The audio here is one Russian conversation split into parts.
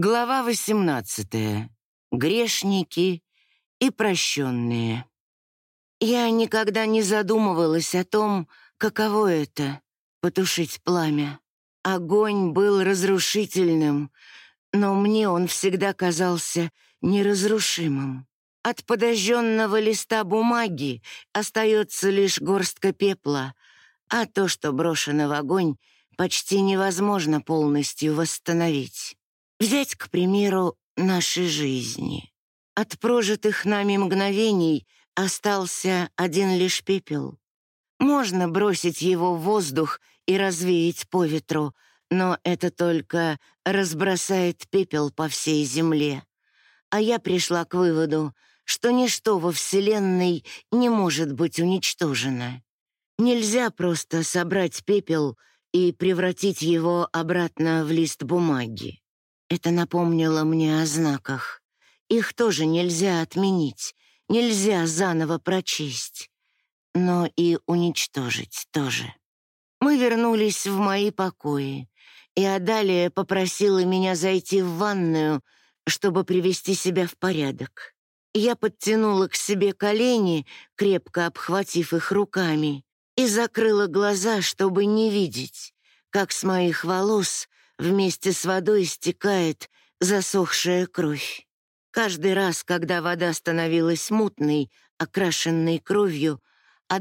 Глава 18. Грешники и прощенные. Я никогда не задумывалась о том, каково это — потушить пламя. Огонь был разрушительным, но мне он всегда казался неразрушимым. От подожженного листа бумаги остается лишь горстка пепла, а то, что брошено в огонь, почти невозможно полностью восстановить. Взять, к примеру, наши жизни. От прожитых нами мгновений остался один лишь пепел. Можно бросить его в воздух и развеять по ветру, но это только разбросает пепел по всей земле. А я пришла к выводу, что ничто во Вселенной не может быть уничтожено. Нельзя просто собрать пепел и превратить его обратно в лист бумаги. Это напомнило мне о знаках. Их тоже нельзя отменить, нельзя заново прочесть, но и уничтожить тоже. Мы вернулись в мои покои, и Адалия попросила меня зайти в ванную, чтобы привести себя в порядок. Я подтянула к себе колени, крепко обхватив их руками, и закрыла глаза, чтобы не видеть, как с моих волос Вместе с водой стекает засохшая кровь. Каждый раз, когда вода становилась мутной, окрашенной кровью, а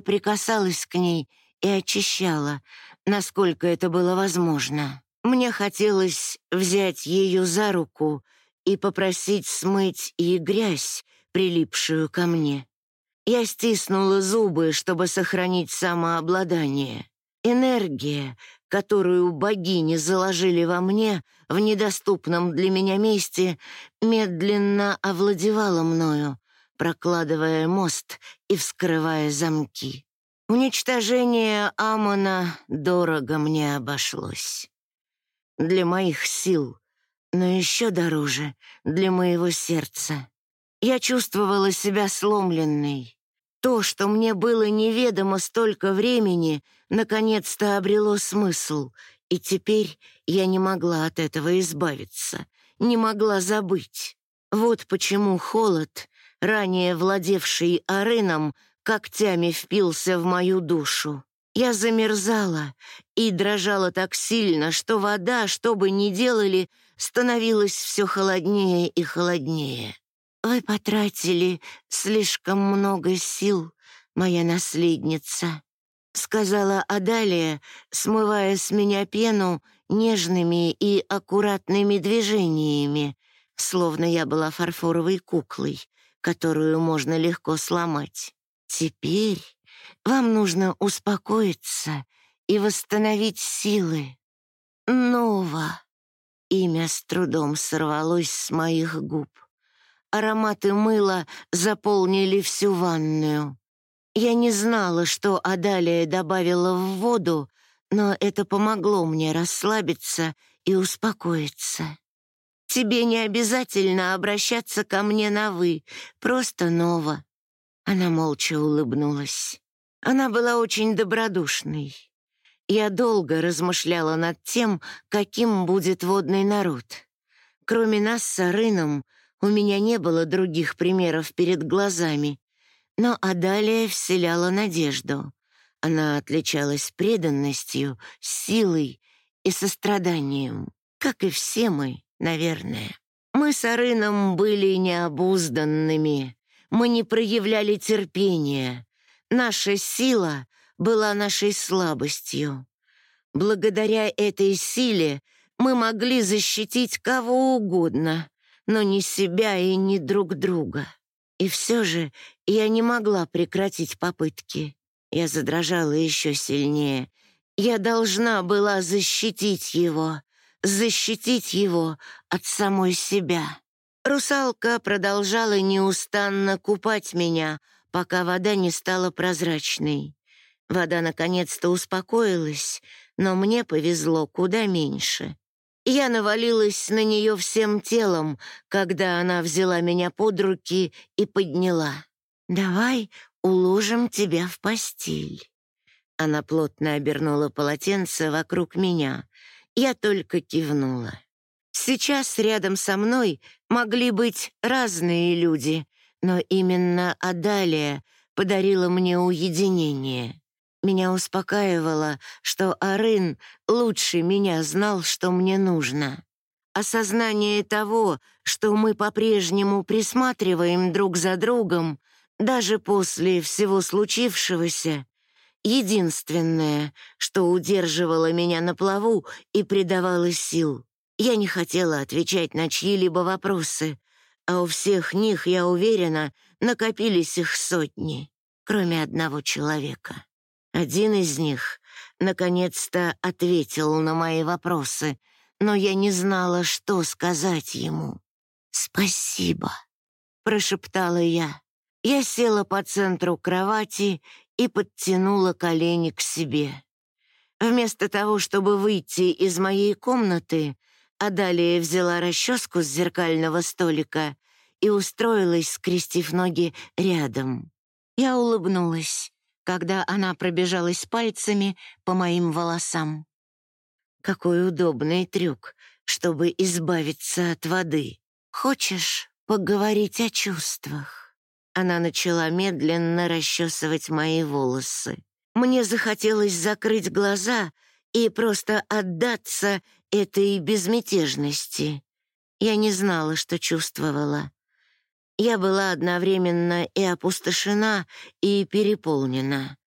прикасалась к ней и очищала, насколько это было возможно. Мне хотелось взять ее за руку и попросить смыть и грязь, прилипшую ко мне. Я стиснула зубы, чтобы сохранить самообладание. Энергия, которую богини заложили во мне в недоступном для меня месте, медленно овладевала мною, прокладывая мост и вскрывая замки. Уничтожение Амона дорого мне обошлось. Для моих сил, но еще дороже для моего сердца. Я чувствовала себя сломленной, то, что мне было неведомо столько времени, наконец-то обрело смысл, и теперь я не могла от этого избавиться, не могла забыть. Вот почему холод, ранее владевший Арыном, когтями впился в мою душу. Я замерзала и дрожала так сильно, что вода, что бы ни делали, становилась все холоднее и холоднее. «Вы потратили слишком много сил, моя наследница», — сказала Адалия, смывая с меня пену нежными и аккуратными движениями, словно я была фарфоровой куклой, которую можно легко сломать. «Теперь вам нужно успокоиться и восстановить силы. Нова!» Имя с трудом сорвалось с моих губ. Ароматы мыла заполнили всю ванную. Я не знала, что Адалия добавила в воду, но это помогло мне расслабиться и успокоиться. Тебе не обязательно обращаться ко мне на «вы», просто Нова. Она молча улыбнулась. Она была очень добродушной. Я долго размышляла над тем, каким будет водный народ. Кроме нас с Арыном, у меня не было других примеров перед глазами, но Адалия вселяла надежду. Она отличалась преданностью, силой и состраданием, как и все мы, наверное. Мы с Арыном были необузданными, мы не проявляли терпения. Наша сила была нашей слабостью. Благодаря этой силе мы могли защитить кого угодно, но не себя и не друг друга. И все же я не могла прекратить попытки. Я задрожала еще сильнее. Я должна была защитить его, защитить его от самой себя. Русалка продолжала неустанно купать меня, пока вода не стала прозрачной. Вода наконец-то успокоилась, но мне повезло куда меньше. Я навалилась на нее всем телом, когда она взяла меня под руки и подняла. «Давай уложим тебя в постель». Она плотно обернула полотенце вокруг меня. Я только кивнула. Сейчас рядом со мной могли быть разные люди, но именно Адалия подарила мне уединение. Меня успокаивало, что Арын лучше меня знал, что мне нужно. Осознание того, что мы по-прежнему присматриваем друг за другом, даже после всего случившегося, единственное, что удерживало меня на плаву и придавало сил. Я не хотела отвечать на чьи-либо вопросы, а у всех них, я уверена, накопились их сотни, кроме одного человека. Один из них наконец-то ответил на мои вопросы, но я не знала, что сказать ему. «Спасибо», — прошептала я. Я села по центру кровати и подтянула колени к себе. Вместо того, чтобы выйти из моей комнаты, а далее взяла расческу с зеркального столика и устроилась, скрестив ноги рядом. Я улыбнулась, когда она пробежалась пальцами по моим волосам. Какой удобный трюк, чтобы избавиться от воды. Хочешь поговорить о чувствах? Она начала медленно расчесывать мои волосы. Мне захотелось закрыть глаза и просто отдаться этой безмятежности. Я не знала, что чувствовала. Я была одновременно и опустошена, и переполнена.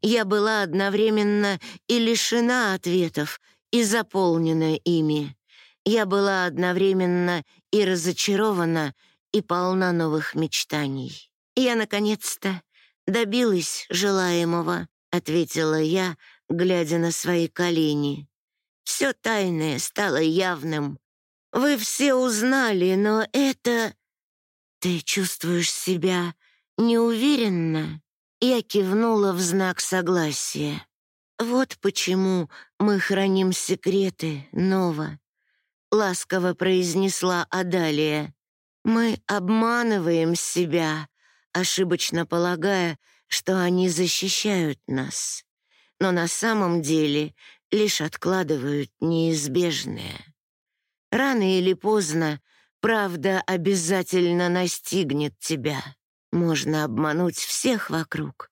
Я была одновременно и лишена ответов, и заполнена ими. Я была одновременно и разочарована, и полна новых мечтаний. «Я, наконец-то, добилась желаемого», — ответила я, глядя на свои колени. «Все тайное стало явным. Вы все узнали, но это...» «Ты чувствуешь себя неуверенно?» Я кивнула в знак согласия. «Вот почему мы храним секреты, Нова», — ласково произнесла Адалия. «Мы обманываем себя, ошибочно полагая, что они защищают нас, но на самом деле лишь откладывают неизбежное. Рано или поздно правда обязательно настигнет тебя. Можно обмануть всех вокруг,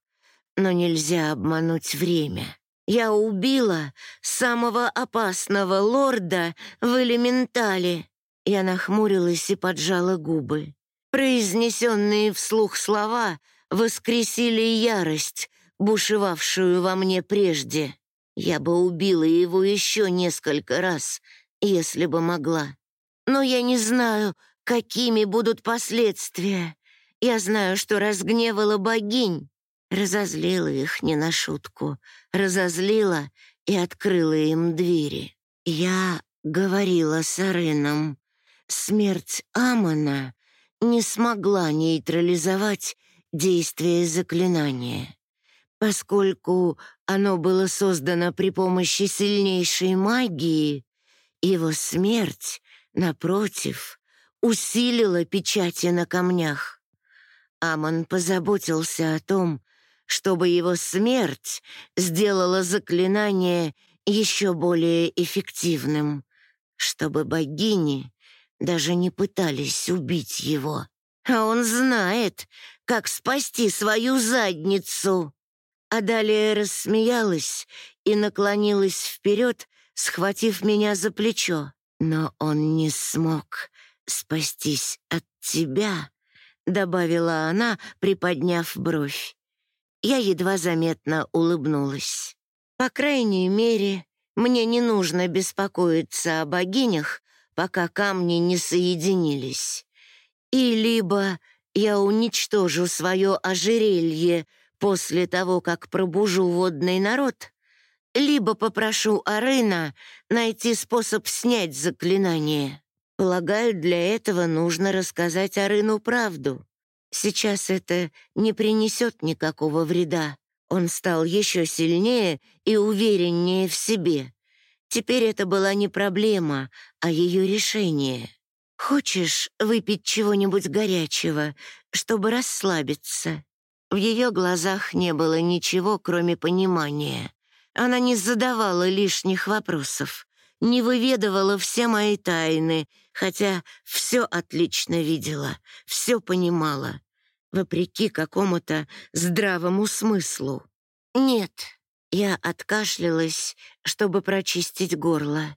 но нельзя обмануть время». Я убила самого опасного лорда в элементале. Я нахмурилась и поджала губы. Произнесенные вслух слова воскресили ярость, бушевавшую во мне прежде. Я бы убила его еще несколько раз, если бы могла. Но я не знаю, какими будут последствия. Я знаю, что разгневала богинь, Разозлила их не на шутку, разозлила и открыла им двери. Я говорила с Ареном. Смерть Амона не смогла нейтрализовать действие заклинания. Поскольку оно было создано при помощи сильнейшей магии, его смерть, напротив, усилила печати на камнях. Амон позаботился о том, чтобы его смерть сделала заклинание еще более эффективным, чтобы богини даже не пытались убить его. А он знает, как спасти свою задницу. А рассмеялась и наклонилась вперед, схватив меня за плечо. Но он не смог спастись от тебя, добавила она, приподняв бровь. Я едва заметно улыбнулась. По крайней мере, мне не нужно беспокоиться о богинях, пока камни не соединились. И либо я уничтожу свое ожерелье после того, как пробужу водный народ, либо попрошу Арына найти способ снять заклинание. Полагаю, для этого нужно рассказать Арыну правду. Сейчас это не принесет никакого вреда. Он стал еще сильнее и увереннее в себе. Теперь это была не проблема, а ее решение. «Хочешь выпить чего-нибудь горячего, чтобы расслабиться?» В ее глазах не было ничего, кроме понимания. Она не задавала лишних вопросов, не выведывала все мои тайны, хотя все отлично видела, все понимала, вопреки какому-то здравому смыслу. Нет, я откашлялась, чтобы прочистить горло.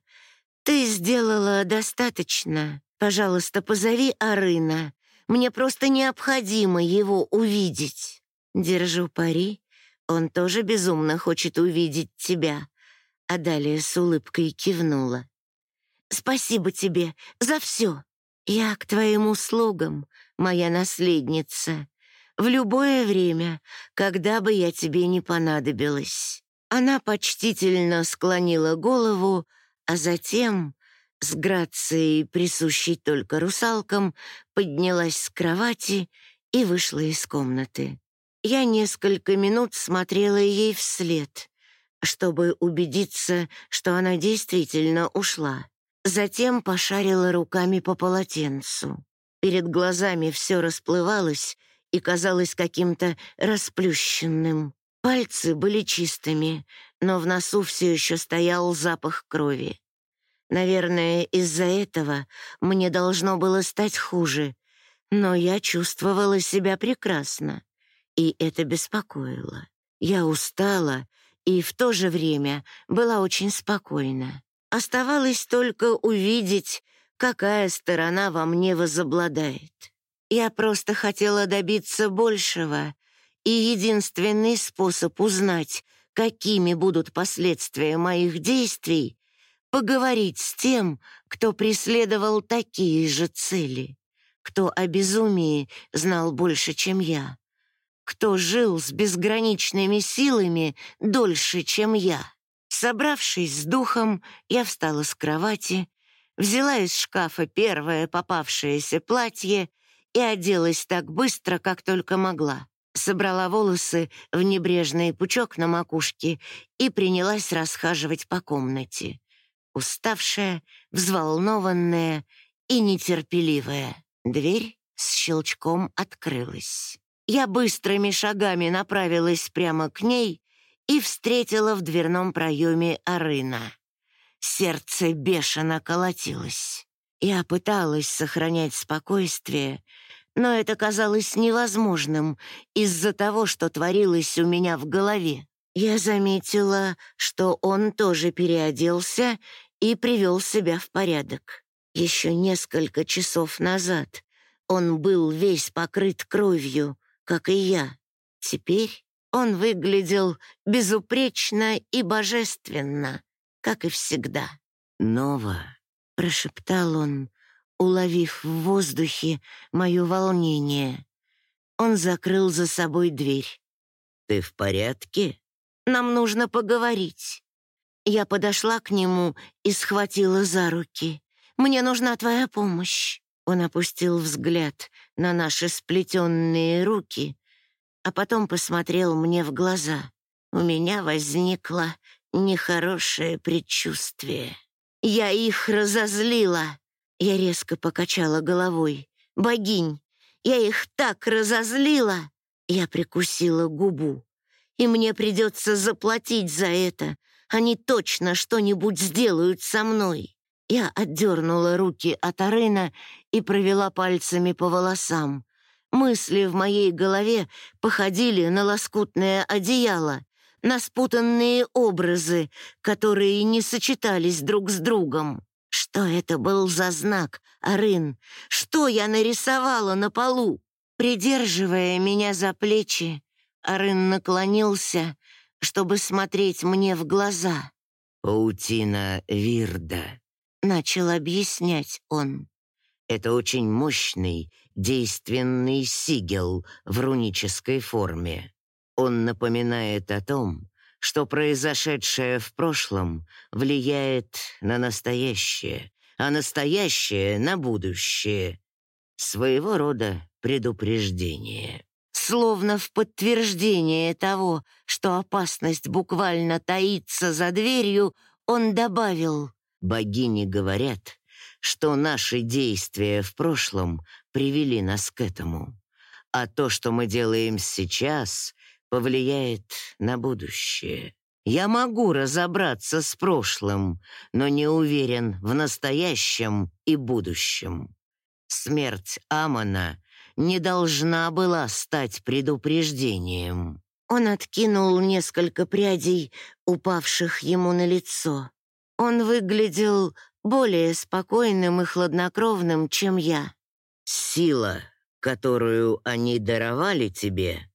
«Ты сделала достаточно. Пожалуйста, позови Арына. Мне просто необходимо его увидеть. Держу пари, он тоже безумно хочет увидеть тебя». А далее с улыбкой кивнула. «Спасибо тебе за все. Я к твоим услугам, моя наследница. В любое время, когда бы я тебе не понадобилась». Она почтительно склонила голову, а затем, с грацией, присущей только русалкам, поднялась с кровати и вышла из комнаты. Я несколько минут смотрела ей вслед, чтобы убедиться, что она действительно ушла. Затем пошарила руками по полотенцу. Перед глазами все расплывалось и казалось каким-то расплющенным. Пальцы были чистыми, но в носу все еще стоял запах крови. Наверное, из-за этого мне должно было стать хуже, но я чувствовала себя прекрасно, и это беспокоило. Я устала и в то же время была очень спокойна. Оставалось только увидеть, какая сторона во мне возобладает. Я просто хотела добиться большего и единственный способ узнать, какими будут последствия моих действий, поговорить с тем, кто преследовал такие же цели, кто о безумии знал больше, чем я, кто жил с безграничными силами дольше, чем я. Собравшись с духом, я встала с кровати, взяла из шкафа первое попавшееся платье и оделась так быстро, как только могла собрала волосы в небрежный пучок на макушке и принялась расхаживать по комнате. Уставшая, взволнованная и нетерпеливая. Дверь с щелчком открылась. Я быстрыми шагами направилась прямо к ней и встретила в дверном проеме Арына. Сердце бешено колотилось. Я пыталась сохранять спокойствие, но это казалось невозможным из-за того, что творилось у меня в голове. Я заметила, что он тоже переоделся и привел себя в порядок. Еще несколько часов назад он был весь покрыт кровью, как и я. Теперь он выглядел безупречно и божественно, как и всегда. «Нова», — прошептал он, уловив в воздухе мое волнение. Он закрыл за собой дверь. «Ты в порядке? Нам нужно поговорить». Я подошла к нему и схватила за руки. «Мне нужна твоя помощь». Он опустил взгляд на наши сплетенные руки, а потом посмотрел мне в глаза. У меня возникло нехорошее предчувствие. Я их разозлила. Я резко покачала головой. «Богинь, я их так разозлила!» Я прикусила губу. «И мне придется заплатить за это. Они точно что-нибудь сделают со мной». Я отдернула руки от Арена и провела пальцами по волосам. Мысли в моей голове походили на лоскутное одеяло, на спутанные образы, которые не сочетались друг с другом. Что это был за знак, Арын? Что я нарисовала на полу? Придерживая меня за плечи, Арын наклонился, чтобы смотреть мне в глаза. «Паутина Вирда», — начал объяснять он. «Это очень мощный, действенный сигел в рунической форме. Он напоминает о том, что произошедшее в прошлом влияет на настоящее, а настоящее — на будущее. Своего рода предупреждение. Словно в подтверждение того, что опасность буквально таится за дверью, он добавил, «Богини говорят, что наши действия в прошлом привели нас к этому, а то, что мы делаем сейчас, повлияет на будущее. Я могу разобраться с прошлым, но не уверен в настоящем и будущем. Смерть Амона не должна была стать предупреждением. Он откинул несколько прядей, упавших ему на лицо. Он выглядел более спокойным и хладнокровным, чем я. «Сила, которую они даровали тебе,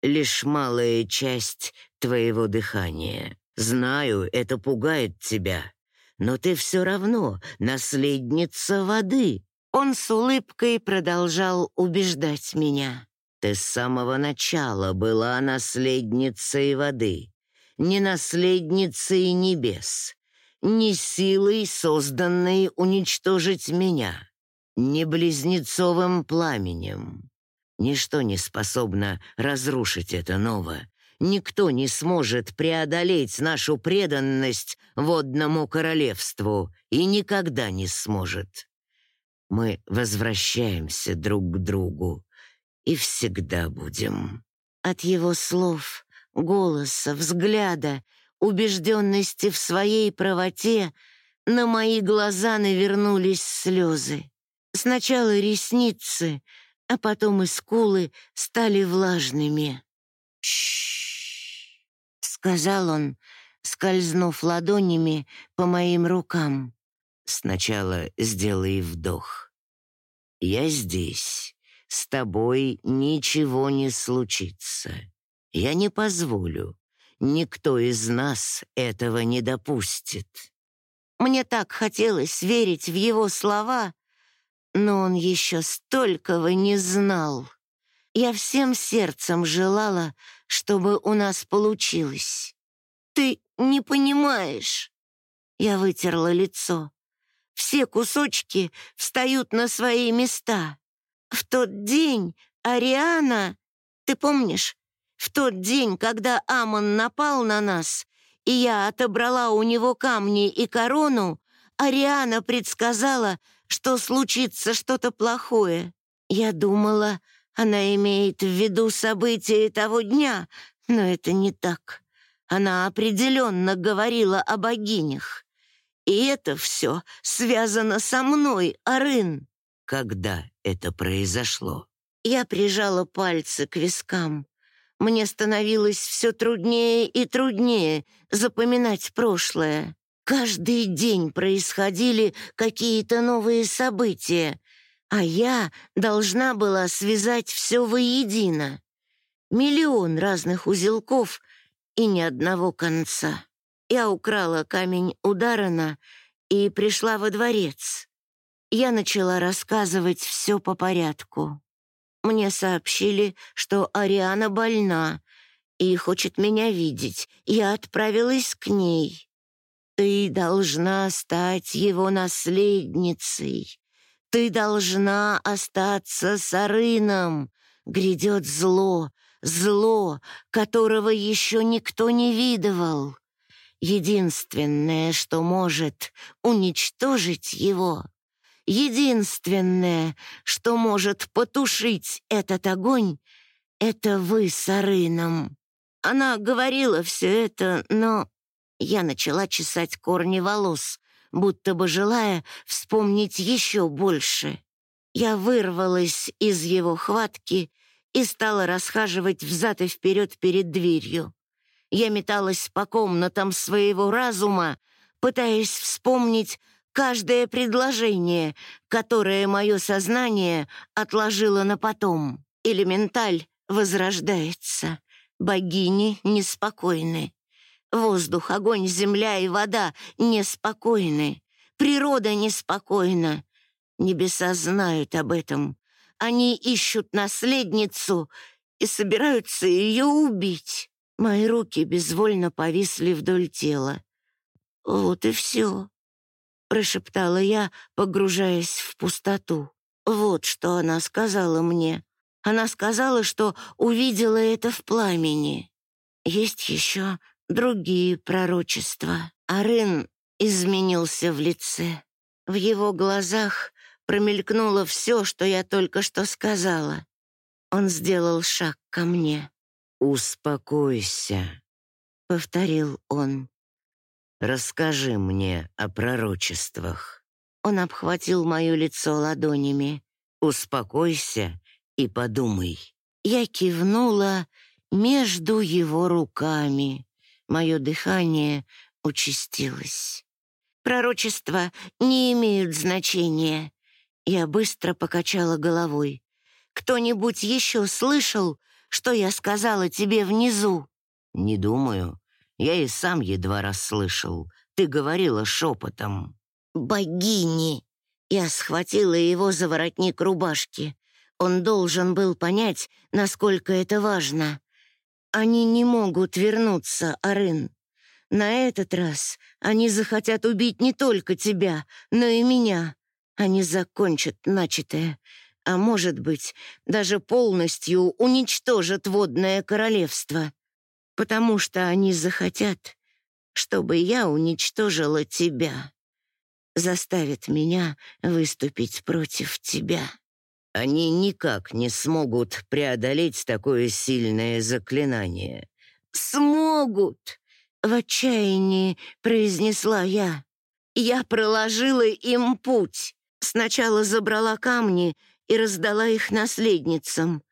лишь малая часть твоего дыхания. Знаю, это пугает тебя, но ты все равно наследница воды». Он с улыбкой продолжал убеждать меня. «Ты с самого начала была наследницей воды, не наследницей небес, не силой, созданной уничтожить меня, не близнецовым пламенем. Ничто не способно разрушить это новое. Никто не сможет преодолеть нашу преданность водному королевству и никогда не сможет. Мы возвращаемся друг к другу и всегда будем. От его слов, голоса, взгляда, убежденности в своей правоте на мои глаза навернулись слезы. Сначала ресницы — а потом и скулы стали влажными. «Ш-ш-ш», сказал он, скользнув ладонями по моим рукам. «Сначала сделай вдох. Я здесь. С тобой ничего не случится. Я не позволю. Никто из нас этого не допустит». Мне так хотелось верить в его слова, но он еще столького не знал. Я всем сердцем желала, чтобы у нас получилось. Ты не понимаешь. Я вытерла лицо. Все кусочки встают на свои места. В тот день Ариана, ты помнишь, в тот день, когда Амон напал на нас, и я отобрала у него камни и корону, Ариана предсказала, что случится что-то плохое. Я думала, она имеет в виду события того дня, но это не так. Она определенно говорила о богинях. И это все связано со мной, Арын. Когда это произошло? Я прижала пальцы к вискам. Мне становилось все труднее и труднее запоминать прошлое. Каждый день происходили какие-то новые события, а я должна была связать все воедино. Миллион разных узелков и ни одного конца. Я украла камень у Дарана и пришла во дворец. Я начала рассказывать все по порядку. Мне сообщили, что Ариана больна и хочет меня видеть. Я отправилась к ней. Ты должна стать его наследницей. Ты должна остаться с Арыном. Грядет зло, зло, которого еще никто не видывал. Единственное, что может уничтожить его, единственное, что может потушить этот огонь, это вы с Арыном. Она говорила все это, но я начала чесать корни волос, будто бы желая вспомнить еще больше. Я вырвалась из его хватки и стала расхаживать взад и вперед перед дверью. Я металась по комнатам своего разума, пытаясь вспомнить каждое предложение, которое мое сознание отложило на потом. Элементаль возрождается. Богини неспокойны. Воздух, огонь, земля и вода неспокойны. Природа неспокойна. Небеса знают об этом. Они ищут наследницу и собираются ее убить. Мои руки безвольно повисли вдоль тела. «Вот и все», — прошептала я, погружаясь в пустоту. Вот что она сказала мне. Она сказала, что увидела это в пламени. Есть еще другие пророчества. Арын изменился в лице. В его глазах промелькнуло все, что я только что сказала. Он сделал шаг ко мне. «Успокойся. повторил он. «Расскажи мне о пророчествах». Он обхватил мое лицо ладонями. «Успокойся и подумай». Я кивнула между его руками. Мое дыхание участилось. Пророчества не имеют значения. Я быстро покачала головой. Кто-нибудь еще слышал, что я сказала тебе внизу? Не думаю. Я и сам едва расслышал. Ты говорила шепотом. Богини! Я схватила его за воротник рубашки. Он должен был понять, насколько это важно. Они не могут вернуться, Арын. На этот раз они захотят убить не только тебя, но и меня. Они закончат начатое, а может быть, даже полностью уничтожат водное королевство, потому что они захотят, чтобы я уничтожила тебя, заставят меня выступить против тебя. Они никак не смогут преодолеть такое сильное заклинание. «Смогут!» В отчаянии произнесла я. Я проложила им путь. Сначала забрала камни и раздала их наследницам.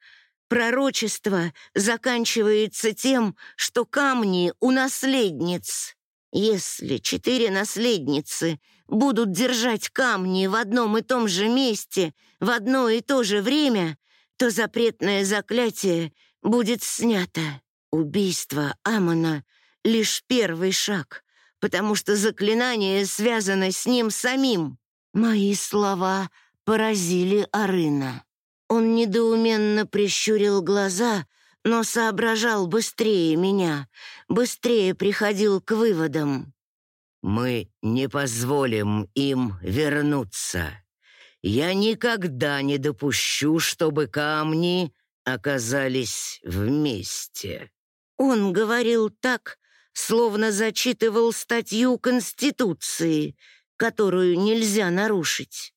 Пророчество заканчивается тем, что камни у наследниц. Если четыре наследницы будут держать камни в одном и том же месте в одно и то же время, то запретное заклятие будет снято. Убийство Амона — лишь первый шаг, потому что заклинание связано с ним самим. Мои слова поразили Арына. Он недоуменно прищурил глаза, но соображал быстрее меня, быстрее приходил к выводам. «Мы не позволим им вернуться. Я никогда не допущу, чтобы камни оказались вместе». Он говорил так, словно зачитывал статью Конституции, которую нельзя нарушить.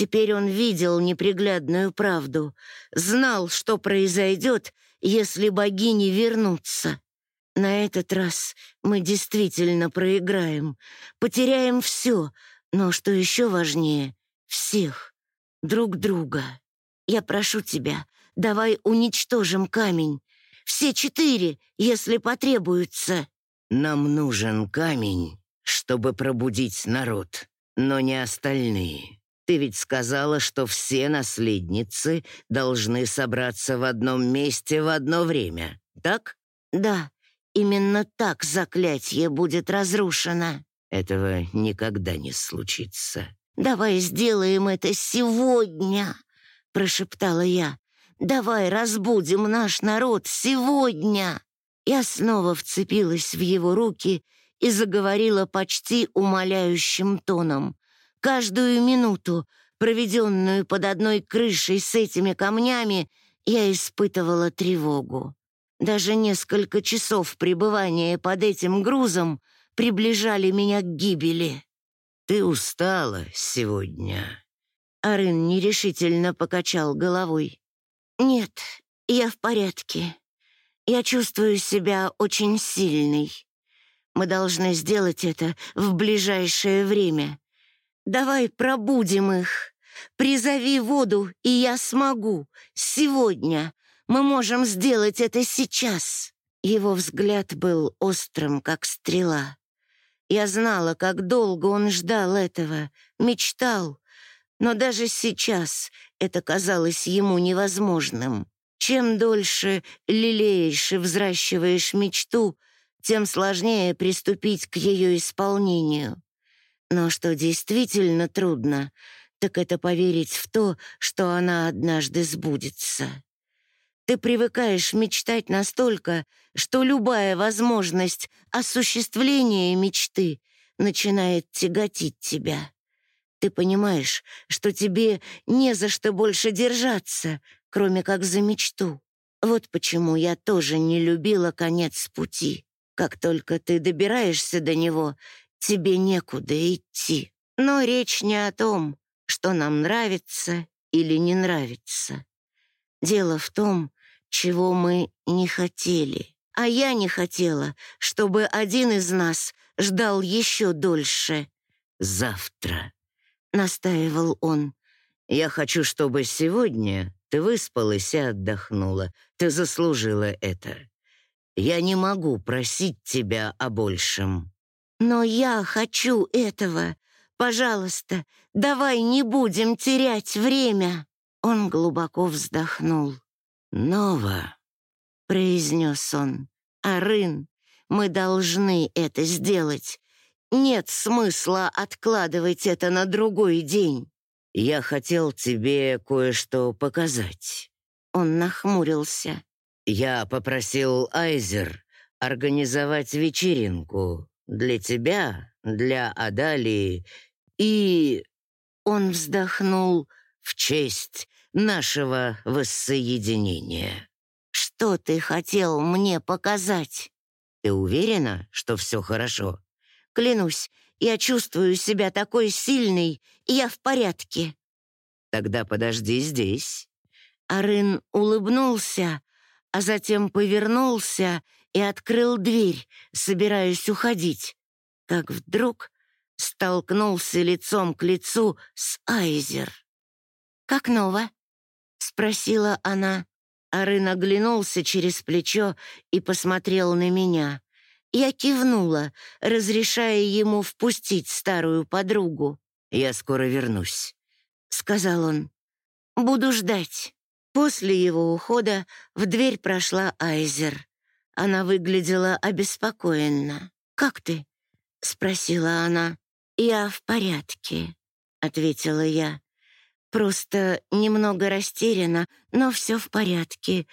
Теперь он видел неприглядную правду, знал, что произойдет, если богини вернутся. На этот раз мы действительно проиграем, потеряем все, но, что еще важнее, всех, друг друга. Я прошу тебя, давай уничтожим камень, все четыре, если потребуется. Нам нужен камень, чтобы пробудить народ, но не остальные. Ты ведь сказала, что все наследницы должны собраться в одном месте в одно время, так? Да, именно так заклятие будет разрушено. Этого никогда не случится. Давай сделаем это сегодня, прошептала я. Давай разбудим наш народ сегодня. Я снова вцепилась в его руки и заговорила почти умоляющим тоном. Каждую минуту, проведенную под одной крышей с этими камнями, я испытывала тревогу. Даже несколько часов пребывания под этим грузом приближали меня к гибели. «Ты устала сегодня?» Арын нерешительно покачал головой. «Нет, я в порядке. Я чувствую себя очень сильной. Мы должны сделать это в ближайшее время. Давай пробудим их. Призови воду, и я смогу. Сегодня. Мы можем сделать это сейчас. Его взгляд был острым, как стрела. Я знала, как долго он ждал этого, мечтал. Но даже сейчас это казалось ему невозможным. Чем дольше лелеешь и взращиваешь мечту, тем сложнее приступить к ее исполнению. Но что действительно трудно, так это поверить в то, что она однажды сбудется. Ты привыкаешь мечтать настолько, что любая возможность осуществления мечты начинает тяготить тебя. Ты понимаешь, что тебе не за что больше держаться, кроме как за мечту. Вот почему я тоже не любила конец пути. Как только ты добираешься до него, тебе некуда идти. Но речь не о том, что нам нравится или не нравится. Дело в том, чего мы не хотели. А я не хотела, чтобы один из нас ждал еще дольше. «Завтра», — настаивал он. «Я хочу, чтобы сегодня ты выспалась и отдохнула. Ты заслужила это. Я не могу просить тебя о большем». «Но я хочу этого. Пожалуйста, давай не будем терять время». Он глубоко вздохнул. «Нова», — произнес он, — «Арын, мы должны это сделать. Нет смысла откладывать это на другой день». «Я хотел тебе кое-что показать». Он нахмурился. «Я попросил Айзер организовать вечеринку для тебя, для Адалии и...» Он вздохнул в честь нашего воссоединения. «Что ты хотел мне показать?» «Ты уверена, что все хорошо?» «Клянусь, я чувствую себя такой сильной, и я в порядке». «Тогда подожди здесь». Арын улыбнулся, а затем повернулся и открыл дверь, собираясь уходить, как вдруг столкнулся лицом к лицу с Айзер. «Как ново?» — спросила она. Арын оглянулся через плечо и посмотрел на меня. Я кивнула, разрешая ему впустить старую подругу. «Я скоро вернусь», — сказал он. «Буду ждать». После его ухода в дверь прошла Айзер. Она выглядела обеспокоенно. «Как ты?» — спросила она. «Я в порядке», — ответила я. Просто немного растеряна, но все в порядке.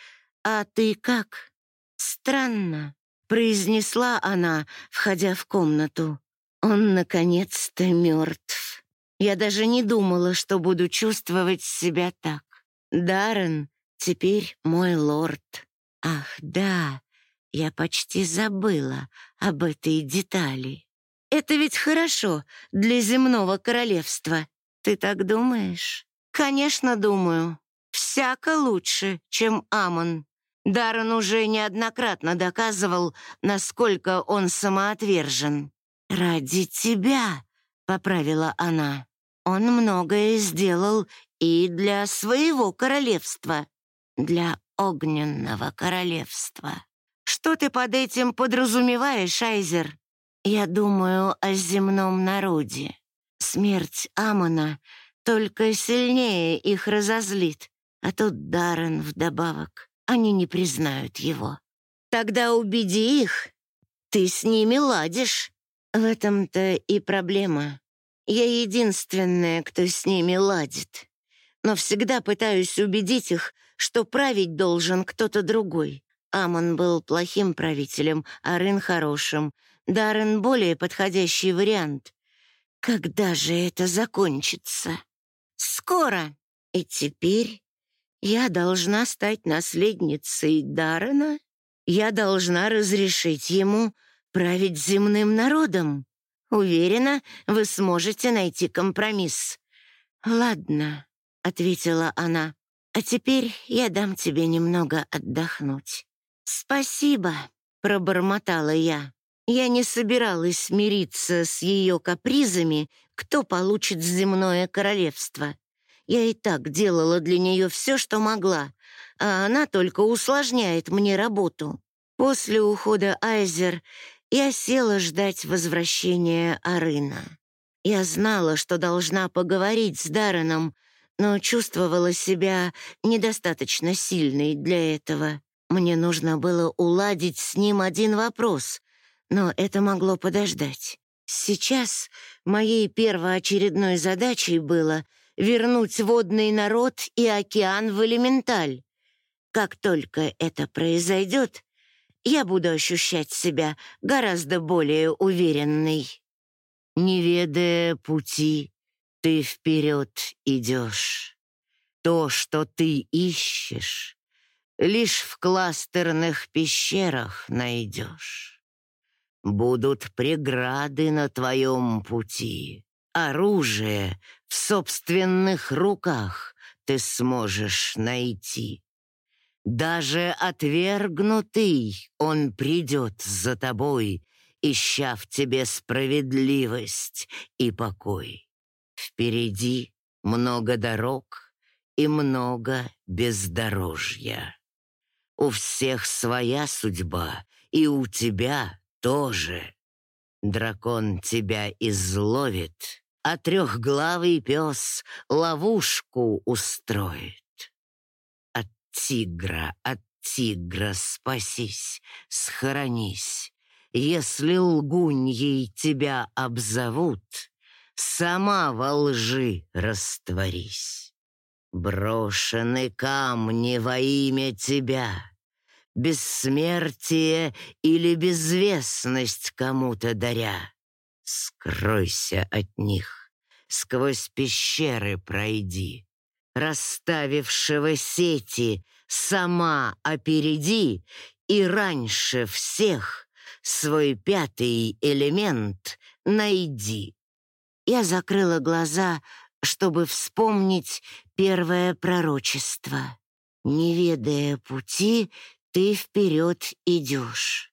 А ты как? Странно, произнесла она, входя в комнату. Он наконец-то мертв. Я даже не думала, что буду чувствовать себя так. Даррен теперь мой лорд. Ах, да, я почти забыла об этой детали. Это ведь хорошо для земного королевства. Ты так думаешь? «Конечно, думаю. Всяко лучше, чем Амон. Даррен уже неоднократно доказывал, насколько он самоотвержен. «Ради тебя», — поправила она. «Он многое сделал и для своего королевства, для огненного королевства». «Что ты под этим подразумеваешь, Айзер?» «Я думаю о земном народе. Смерть Амона — только сильнее их разозлит. А тут Даррен вдобавок. Они не признают его. Тогда убеди их. Ты с ними ладишь. В этом-то и проблема. Я единственная, кто с ними ладит. Но всегда пытаюсь убедить их, что править должен кто-то другой. Амон был плохим правителем, а Рын — хорошим. Даррен — более подходящий вариант. Когда же это закончится? Скоро. И теперь я должна стать наследницей Даррена? Я должна разрешить ему править земным народом. Уверена, вы сможете найти компромисс. Ладно, ответила она. А теперь я дам тебе немного отдохнуть. Спасибо, пробормотала я. Я не собиралась смириться с ее капризами, кто получит земное королевство. Я и так делала для нее все, что могла, а она только усложняет мне работу. После ухода Айзер я села ждать возвращения Арына. Я знала, что должна поговорить с Дарреном, но чувствовала себя недостаточно сильной для этого. Мне нужно было уладить с ним один вопрос, но это могло подождать. Сейчас моей первоочередной задачей было вернуть водный народ и океан в элементаль. Как только это произойдет, я буду ощущать себя гораздо более уверенной. Не ведая пути, ты вперед идешь. То, что ты ищешь, лишь в кластерных пещерах найдешь будут преграды на твоем пути. Оружие в собственных руках ты сможешь найти. Даже отвергнутый он придет за тобой, ища в тебе справедливость и покой. Впереди много дорог и много бездорожья. У всех своя судьба, и у тебя тоже. Дракон тебя изловит, а трехглавый пес ловушку устроит. От тигра, от тигра спасись, схоронись. Если лгуньей тебя обзовут, сама во лжи растворись. Брошены камни во имя тебя, бессмертие или безвестность кому-то даря. Скройся от них, сквозь пещеры пройди. Расставившего сети сама опереди и раньше всех свой пятый элемент найди. Я закрыла глаза, чтобы вспомнить первое пророчество. Не ведая пути, ты вперед идешь.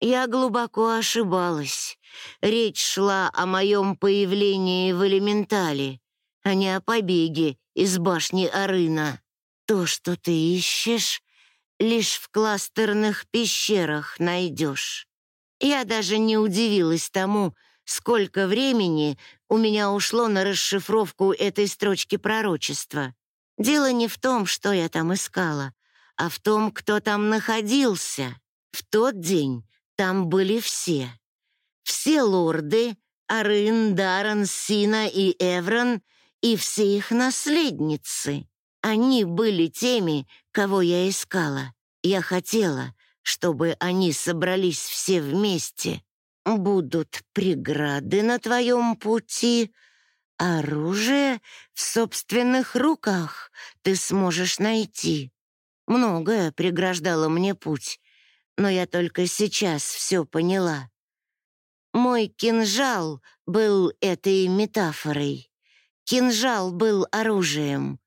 Я глубоко ошибалась. Речь шла о моем появлении в элементале, а не о побеге из башни Арына. То, что ты ищешь, лишь в кластерных пещерах найдешь. Я даже не удивилась тому, сколько времени у меня ушло на расшифровку этой строчки пророчества. Дело не в том, что я там искала, а в том, кто там находился. В тот день там были все. Все лорды, Арын, Даран, Сина и Эврон, и все их наследницы. Они были теми, кого я искала. Я хотела, чтобы они собрались все вместе. Будут преграды на твоем пути, оружие в собственных руках ты сможешь найти. Многое преграждало мне путь, но я только сейчас все поняла. Мой кинжал был этой метафорой. Кинжал был оружием.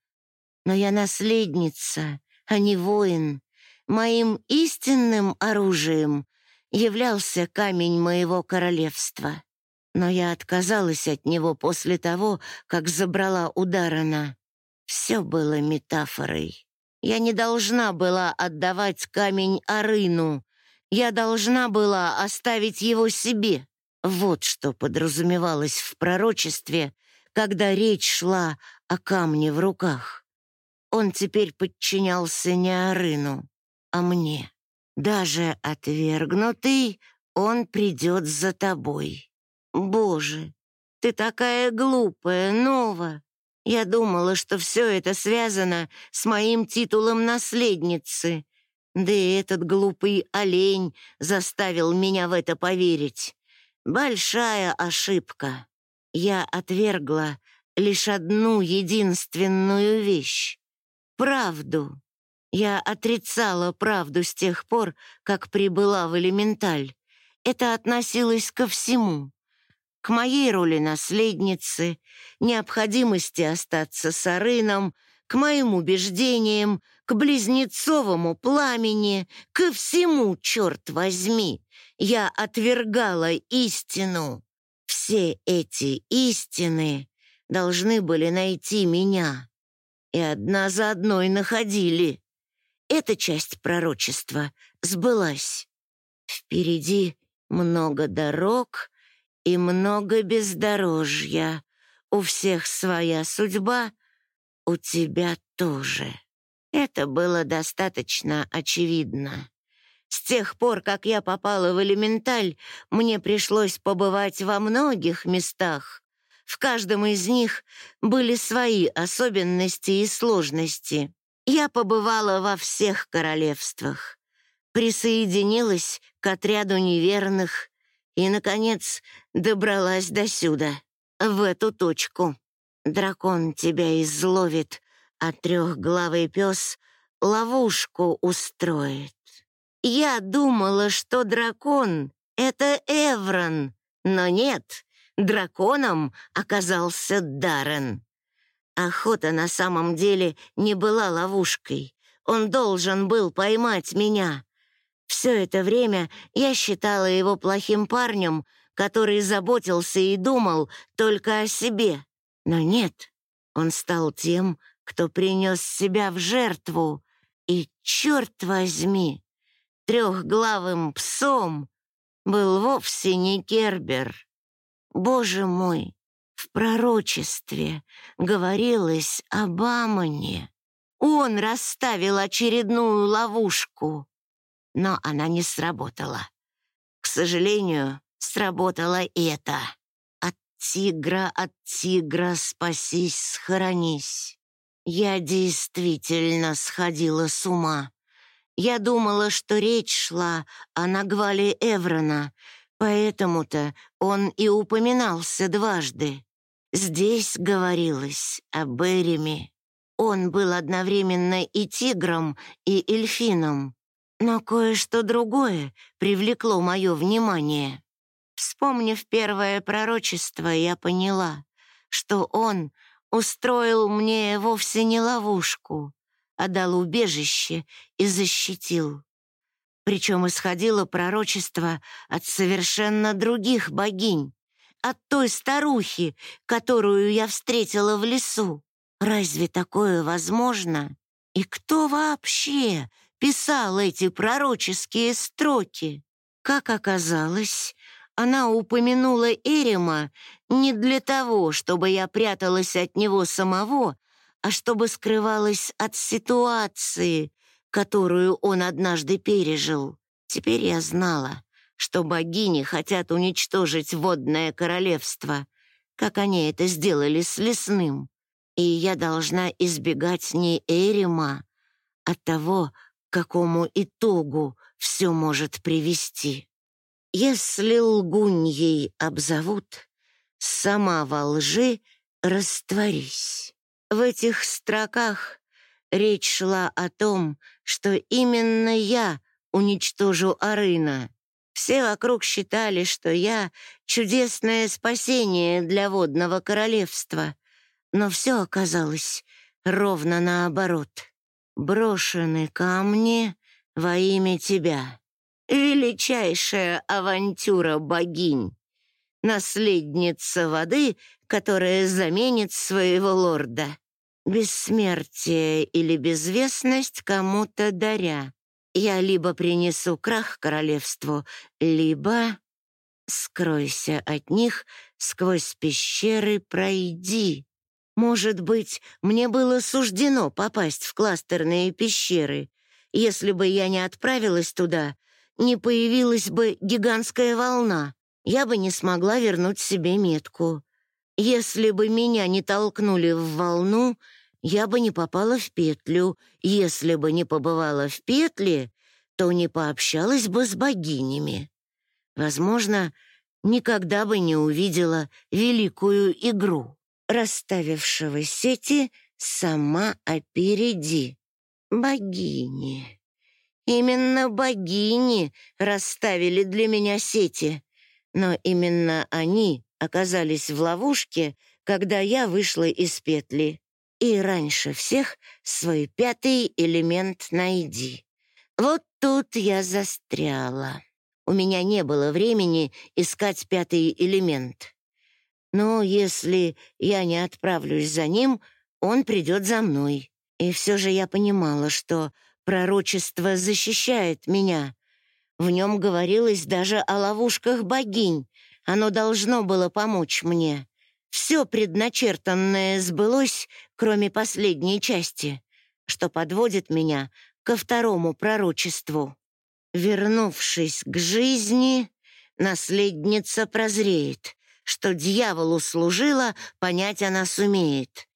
Но я наследница, а не воин. Моим истинным оружием являлся камень моего королевства. Но я отказалась от него после того, как забрала у Дарана. Все было метафорой. Я не должна была отдавать камень Арыну. Я должна была оставить его себе. Вот что подразумевалось в пророчестве, когда речь шла о камне в руках. Он теперь подчинялся не Арыну, а мне. Даже отвергнутый, он придет за тобой. Боже, ты такая глупая, Нова. Я думала, что все это связано с моим титулом наследницы. Да и этот глупый олень заставил меня в это поверить. Большая ошибка. Я отвергла лишь одну единственную вещь — правду. Я отрицала правду с тех пор, как прибыла в элементаль. Это относилось ко всему к моей роли наследницы, необходимости остаться с Арыном, к моим убеждениям, к близнецовому пламени, ко всему, черт возьми. Я отвергала истину. Все эти истины должны были найти меня. И одна за одной находили. Эта часть пророчества сбылась. Впереди много дорог, и много бездорожья. У всех своя судьба, у тебя тоже. Это было достаточно очевидно. С тех пор, как я попала в элементаль, мне пришлось побывать во многих местах. В каждом из них были свои особенности и сложности. Я побывала во всех королевствах, присоединилась к отряду неверных и, наконец, добралась до сюда, в эту точку. Дракон тебя изловит, а трехглавый пес ловушку устроит. Я думала, что дракон — это Эврон, но нет, драконом оказался Даррен. Охота на самом деле не была ловушкой. Он должен был поймать меня. Все это время я считала его плохим парнем, который заботился и думал только о себе. Но нет, он стал тем, кто принес себя в жертву. И, черт возьми, трехглавым псом был вовсе не Кербер. Боже мой, в пророчестве говорилось об Амоне. Он расставил очередную ловушку, но она не сработала. К сожалению, сработало это. От тигра, от тигра спасись, схоронись. Я действительно сходила с ума. Я думала, что речь шла о нагвале Эврона, поэтому-то он и упоминался дважды. Здесь говорилось о Береме. Он был одновременно и тигром, и эльфином. Но кое-что другое привлекло мое внимание. Вспомнив первое пророчество, я поняла, что он устроил мне вовсе не ловушку, а дал убежище и защитил. Причем исходило пророчество от совершенно других богинь, от той старухи, которую я встретила в лесу. Разве такое возможно? И кто вообще писал эти пророческие строки? Как оказалось, она упомянула Эрима не для того, чтобы я пряталась от него самого, а чтобы скрывалась от ситуации, которую он однажды пережил. Теперь я знала, что богини хотят уничтожить водное королевство, как они это сделали с лесным. И я должна избегать не Эрима, а того, к какому итогу все может привести. Если лгуньей обзовут, сама во лжи растворись. В этих строках речь шла о том, что именно я уничтожу Арына, все вокруг считали, что я — чудесное спасение для водного королевства. Но все оказалось ровно наоборот. Брошены камни во имя тебя. Величайшая авантюра богинь. Наследница воды, которая заменит своего лорда. Бессмертие или безвестность кому-то даря. Я либо принесу крах королевству, либо... Скройся от них, сквозь пещеры пройди. Может быть, мне было суждено попасть в кластерные пещеры. Если бы я не отправилась туда, не появилась бы гигантская волна. Я бы не смогла вернуть себе метку. Если бы меня не толкнули в волну, я бы не попала в петлю. Если бы не побывала в петле, то не пообщалась бы с богинями. Возможно, никогда бы не увидела великую игру, расставившего сети сама опереди. Богини. Именно богини расставили для меня сети, но именно они оказались в ловушке, когда я вышла из петли и раньше всех свой пятый элемент найди. Вот тут я застряла. У меня не было времени искать пятый элемент. Но если я не отправлюсь за ним, он придет за мной. И все же я понимала, что пророчество защищает меня. В нем говорилось даже о ловушках богинь. Оно должно было помочь мне. Все предначертанное сбылось, кроме последней части, что подводит меня ко второму пророчеству. Вернувшись к жизни, наследница прозреет, что дьяволу служила, понять она сумеет.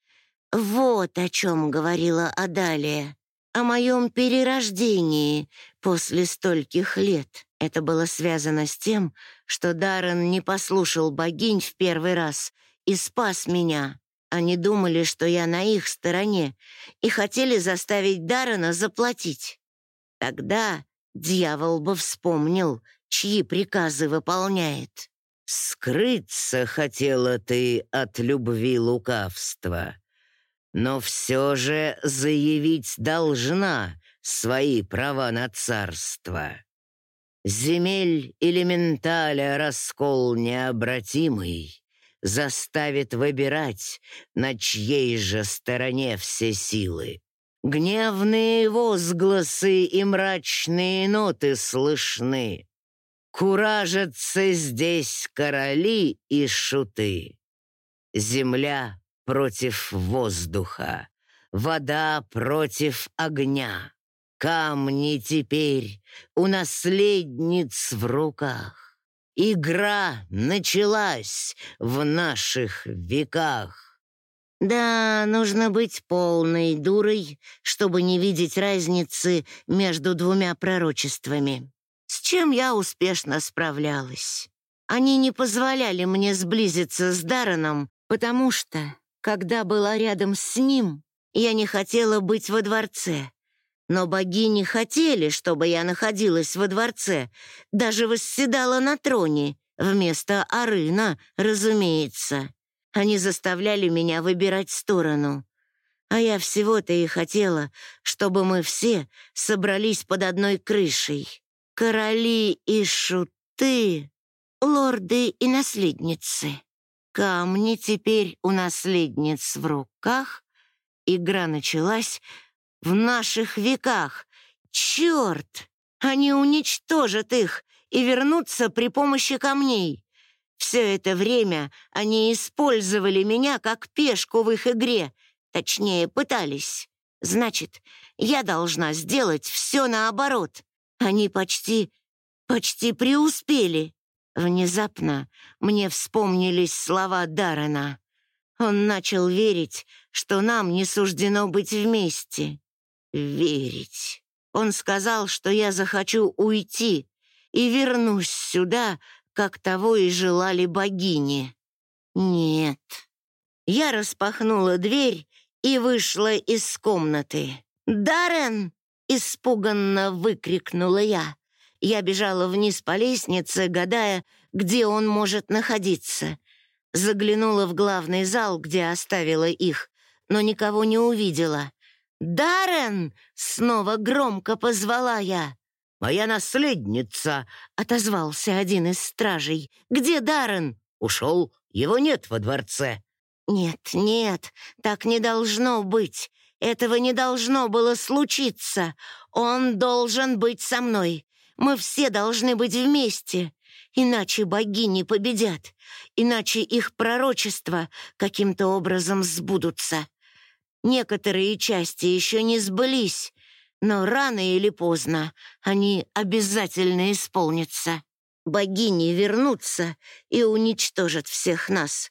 Вот о чем говорила Адалия. О моем перерождении после стольких лет. Это было связано с тем, что Даррен не послушал богинь в первый раз — и спас меня. Они думали, что я на их стороне, и хотели заставить Даррена заплатить. Тогда дьявол бы вспомнил, чьи приказы выполняет. «Скрыться хотела ты от любви лукавства, но все же заявить должна свои права на царство. Земель элементаля раскол необратимый заставит выбирать, на чьей же стороне все силы. Гневные возгласы и мрачные ноты слышны. Куражатся здесь короли и шуты. Земля против воздуха, вода против огня. Камни теперь у наследниц в руках. Игра началась в наших веках. Да, нужно быть полной дурой, чтобы не видеть разницы между двумя пророчествами. С чем я успешно справлялась. Они не позволяли мне сблизиться с Дараном, потому что, когда была рядом с ним, я не хотела быть во дворце. Но богини хотели, чтобы я находилась во дворце, даже восседала на троне, вместо Арына, разумеется. Они заставляли меня выбирать сторону. А я всего-то и хотела, чтобы мы все собрались под одной крышей. Короли и шуты, лорды и наследницы. Камни теперь у наследниц в руках. Игра началась в наших веках. Черт! Они уничтожат их и вернутся при помощи камней. Все это время они использовали меня как пешку в их игре. Точнее, пытались. Значит, я должна сделать все наоборот. Они почти, почти преуспели. Внезапно мне вспомнились слова Даррена. Он начал верить, что нам не суждено быть вместе. Верить. Он сказал, что я захочу уйти и вернусь сюда, как того и желали богини. Нет. Я распахнула дверь и вышла из комнаты. «Даррен!» — испуганно выкрикнула я. Я бежала вниз по лестнице, гадая, где он может находиться. Заглянула в главный зал, где оставила их, но никого не увидела. «Даррен!» — снова громко позвала я. «Моя наследница!» — отозвался один из стражей. «Где Даррен?» «Ушел. Его нет во дворце». «Нет, нет, так не должно быть. Этого не должно было случиться. Он должен быть со мной. Мы все должны быть вместе, иначе богини победят, иначе их пророчества каким-то образом сбудутся. Некоторые части еще не сбылись, но рано или поздно они обязательно исполнятся. Богини вернутся и уничтожат всех нас,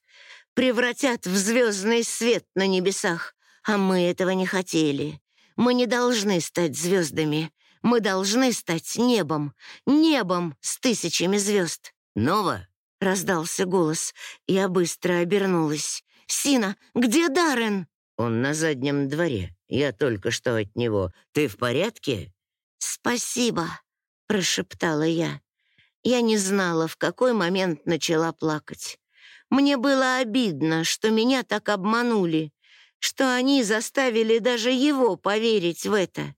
превратят в звездный свет на небесах, а мы этого не хотели. Мы не должны стать звездами, мы должны стать небом, небом с тысячами звезд. «Нова?» — раздался голос. Я быстро обернулась. «Сина, где Даррен?» «Он на заднем дворе. Я только что от него. Ты в порядке?» «Спасибо», — прошептала я. Я не знала, в какой момент начала плакать. Мне было обидно, что меня так обманули, что они заставили даже его поверить в это.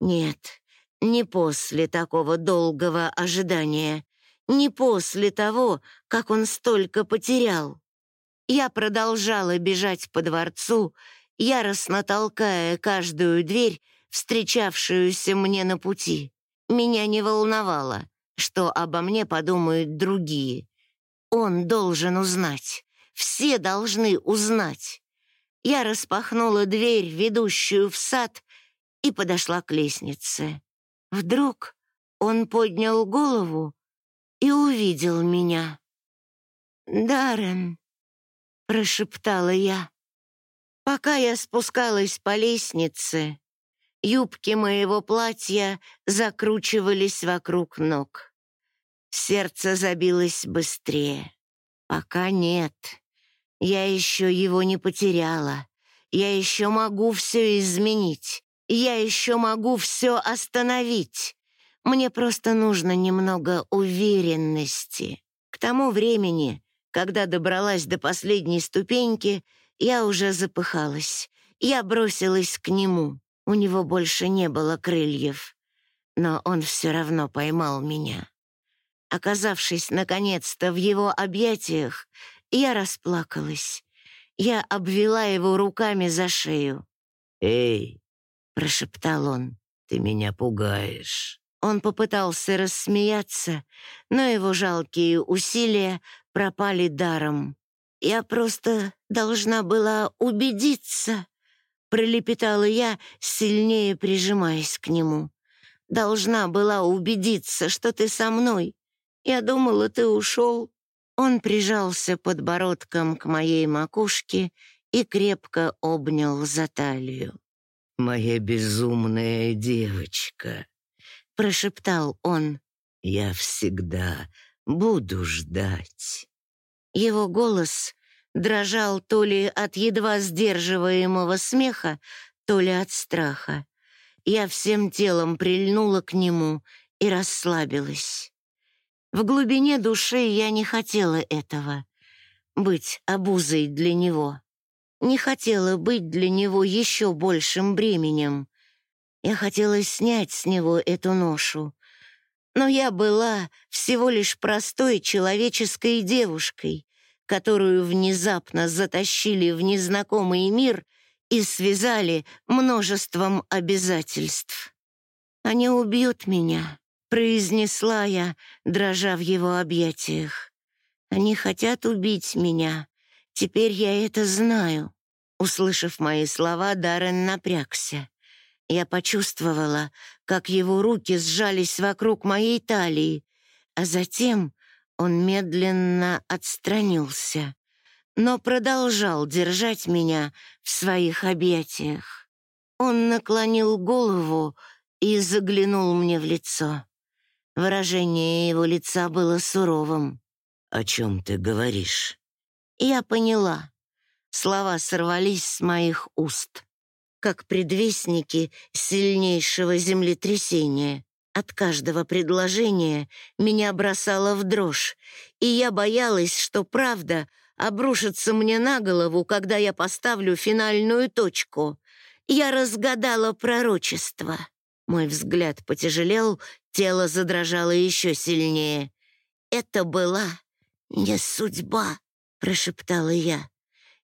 Нет, не после такого долгого ожидания, не после того, как он столько потерял. Я продолжала бежать по дворцу, яростно толкая каждую дверь, встречавшуюся мне на пути. Меня не волновало, что обо мне подумают другие. Он должен узнать. Все должны узнать. Я распахнула дверь, ведущую в сад, и подошла к лестнице. Вдруг он поднял голову и увидел меня. «Даррен», — прошептала я. Пока я спускалась по лестнице, юбки моего платья закручивались вокруг ног. Сердце забилось быстрее. Пока нет. Я еще его не потеряла. Я еще могу все изменить. Я еще могу все остановить. Мне просто нужно немного уверенности. К тому времени, когда добралась до последней ступеньки, я уже запыхалась. я бросилась к нему. У него больше не было крыльев, но он все равно поймал меня. Оказавшись, наконец-то, в его объятиях, я расплакалась. Я обвела его руками за шею. «Эй!» — прошептал он. «Ты меня пугаешь». Он попытался рассмеяться, но его жалкие усилия пропали даром. «Я просто должна была убедиться», — пролепетала я, сильнее прижимаясь к нему. «Должна была убедиться, что ты со мной. Я думала, ты ушел». Он прижался подбородком к моей макушке и крепко обнял за талию. «Моя безумная девочка», — прошептал он. «Я всегда буду ждать». Его голос дрожал то ли от едва сдерживаемого смеха, то ли от страха. Я всем телом прильнула к нему и расслабилась. В глубине души я не хотела этого — быть обузой для него. Не хотела быть для него еще большим бременем. Я хотела снять с него эту ношу. Но я была всего лишь простой человеческой девушкой, которую внезапно затащили в незнакомый мир и связали множеством обязательств. Они убьют меня, произнесла я, дрожа в его объятиях. Они хотят убить меня. Теперь я это знаю. Услышав мои слова, Даррен напрягся. Я почувствовала, как его руки сжались вокруг моей талии, а затем он медленно отстранился, но продолжал держать меня в своих объятиях. Он наклонил голову и заглянул мне в лицо. Выражение его лица было суровым. «О чем ты говоришь?» Я поняла. Слова сорвались с моих уст, как предвестники сильнейшего землетрясения. От каждого предложения меня бросало в дрожь, и я боялась, что правда обрушится мне на голову, когда я поставлю финальную точку. Я разгадала пророчество. Мой взгляд потяжелел, тело задрожало еще сильнее. «Это была не судьба», — прошептала я.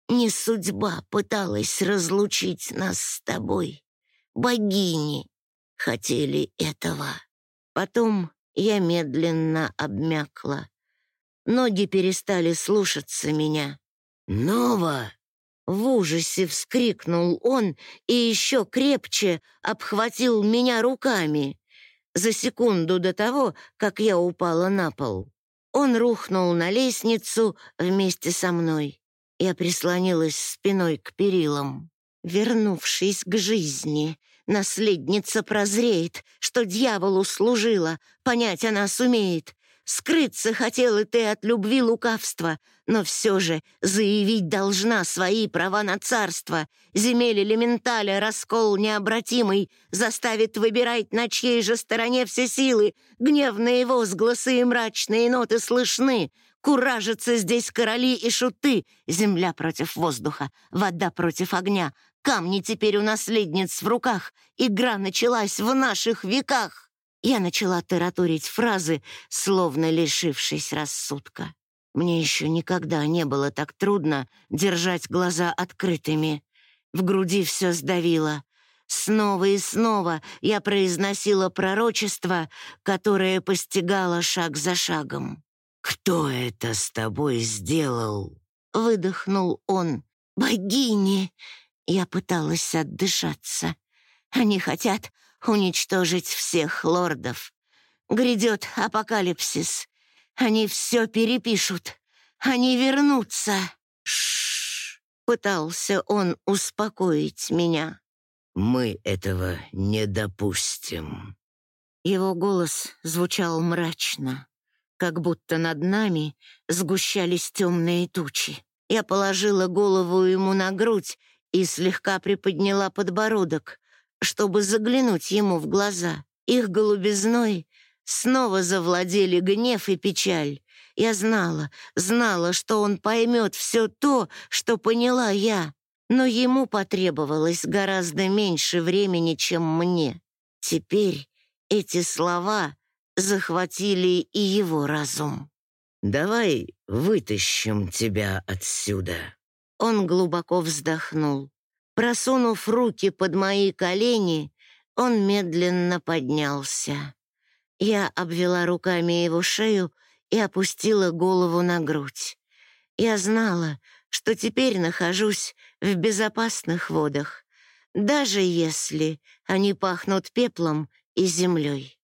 «Не судьба пыталась разлучить нас с тобой. Богини хотели этого». Потом я медленно обмякла. Ноги перестали слушаться меня. «Нова!» В ужасе вскрикнул он и еще крепче обхватил меня руками. За секунду до того, как я упала на пол, он рухнул на лестницу вместе со мной. Я прислонилась спиной к перилам. Вернувшись к жизни, наследница прозреет, что дьяволу служила, понять она сумеет, Скрыться хотела ты от любви лукавства, но все же заявить должна свои права на царство. Земель элементаля, раскол необратимый, заставит выбирать, на чьей же стороне все силы. Гневные возгласы и мрачные ноты слышны. Куражатся здесь короли и шуты. Земля против воздуха, вода против огня. Камни теперь у наследниц в руках. Игра началась в наших веках. Я начала тараторить фразы, словно лишившись рассудка. Мне еще никогда не было так трудно держать глаза открытыми. В груди все сдавило. Снова и снова я произносила пророчество, которое постигало шаг за шагом. «Кто это с тобой сделал?» — выдохнул он. «Богини!» Я пыталась отдышаться. «Они хотят, уничтожить всех лордов. Грядет апокалипсис. Они все перепишут. Они вернутся. Шш. Пытался он успокоить меня. Мы этого не допустим. Его голос звучал мрачно, как будто над нами сгущались темные тучи. Я положила голову ему на грудь и слегка приподняла подбородок, чтобы заглянуть ему в глаза. Их голубизной снова завладели гнев и печаль. Я знала, знала, что он поймет все то, что поняла я. но ему потребовалось гораздо меньше времени, чем мне. Теперь эти слова захватили и его разум. «Давай вытащим тебя отсюда». Он глубоко вздохнул. Просунув руки под мои колени, он медленно поднялся. Я обвела руками его шею и опустила голову на грудь. Я знала, что теперь нахожусь в безопасных водах, даже если они пахнут пеплом и землей.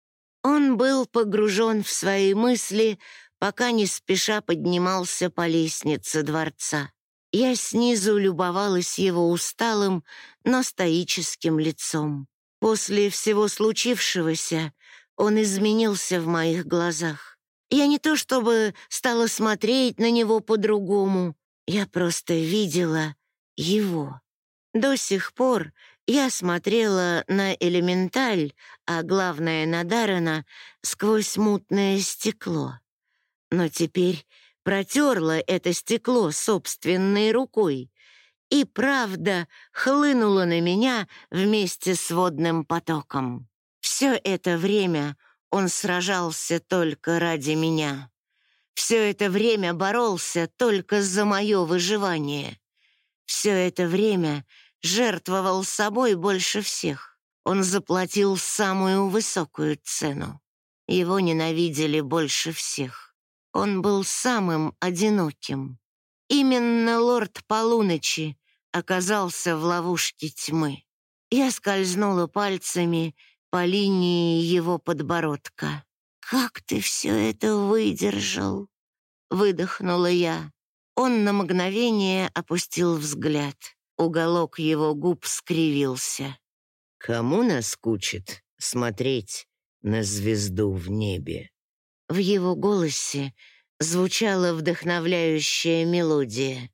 Он был погружен в свои мысли, пока не спеша поднимался по лестнице дворца. Я снизу любовалась его усталым, но стоическим лицом. После всего случившегося он изменился в моих глазах. Я не то чтобы стала смотреть на него по-другому, я просто видела его. До сих пор я смотрела на элементаль, а главное на Даррена, сквозь мутное стекло. Но теперь протерла это стекло собственной рукой, и правда хлынула на меня вместе с водным потоком. Все это время он сражался только ради меня. Все это время боролся только за мое выживание. Все это время жертвовал собой больше всех. Он заплатил самую высокую цену. Его ненавидели больше всех. Он был самым одиноким. Именно лорд Полуночи оказался в ловушке тьмы. Я скользнула пальцами по линии его подбородка. «Как ты все это выдержал?» — выдохнула я. Он на мгновение опустил взгляд. Уголок его губ скривился. «Кому наскучит смотреть на звезду в небе?» В его голосе звучала вдохновляющая мелодия.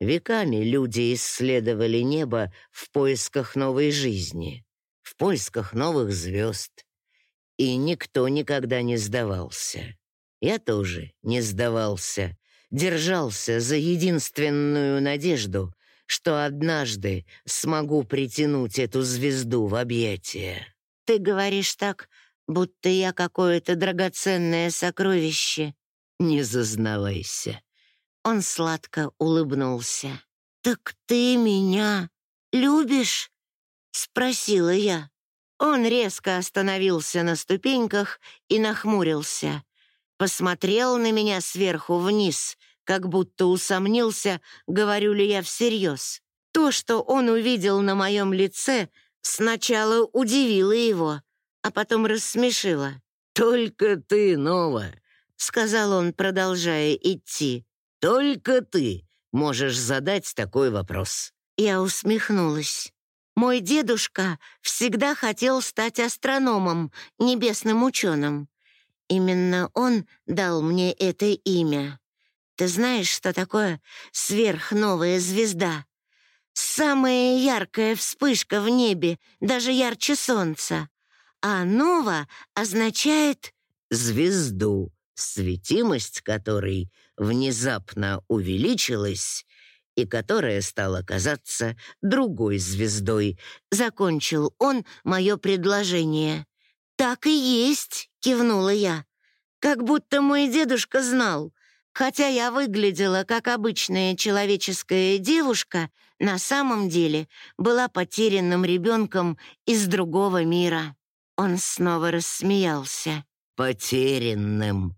Веками люди исследовали небо в поисках новой жизни, в поисках новых звезд. И никто никогда не сдавался. Я тоже не сдавался, держался за единственную надежду, что однажды смогу притянуть эту звезду в объятия. «Ты говоришь так, будто я какое-то драгоценное сокровище». «Не зазнавайся». Он сладко улыбнулся. «Так ты меня любишь?» — спросила я. Он резко остановился на ступеньках и нахмурился. Посмотрел на меня сверху вниз, как будто усомнился, говорю ли я всерьез. То, что он увидел на моем лице, сначала удивило его, а потом рассмешило. «Только ты, Нова», — сказал он, продолжая идти. «Только ты можешь задать такой вопрос». Я усмехнулась. Мой дедушка всегда хотел стать астрономом, небесным ученым. Именно он дал мне это имя. Ты знаешь, что такое сверхновая звезда? Самая яркая вспышка в небе, даже ярче солнца. А нова означает звезду, светимость которой внезапно увеличилась и которая стала казаться другой звездой. Закончил он мое предложение. «Так и есть», — кивнула я. «Как будто мой дедушка знал. Хотя я выглядела как обычная человеческая девушка, на самом деле была потерянным ребенком из другого мира». Он снова рассмеялся. «Потерянным».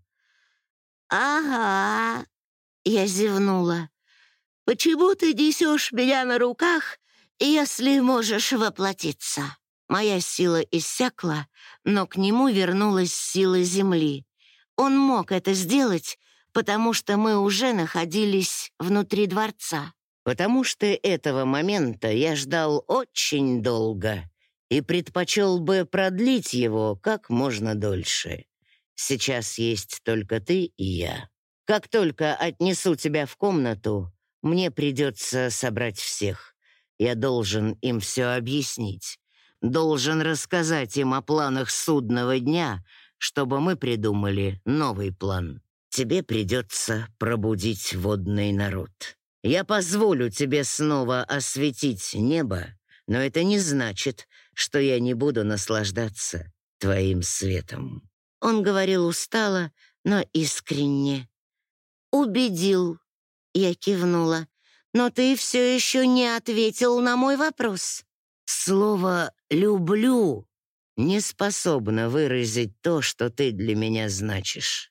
«Ага», — я зевнула. Почему ты несешь меня на руках, если можешь воплотиться?» Моя сила иссякла, но к нему вернулась сила Земли. Он мог это сделать, потому что мы уже находились внутри дворца. «Потому что этого момента я ждал очень долго и предпочел бы продлить его как можно дольше. Сейчас есть только ты и я. Как только отнесу тебя в комнату, мне придется собрать всех. Я должен им все объяснить. Должен рассказать им о планах судного дня, чтобы мы придумали новый план. Тебе придется пробудить водный народ. Я позволю тебе снова осветить небо, но это не значит, что я не буду наслаждаться твоим светом». Он говорил устало, но искренне. «Убедил», — я кивнула. «Но ты все еще не ответил на мой вопрос». Слово «люблю» не способно выразить то, что ты для меня значишь.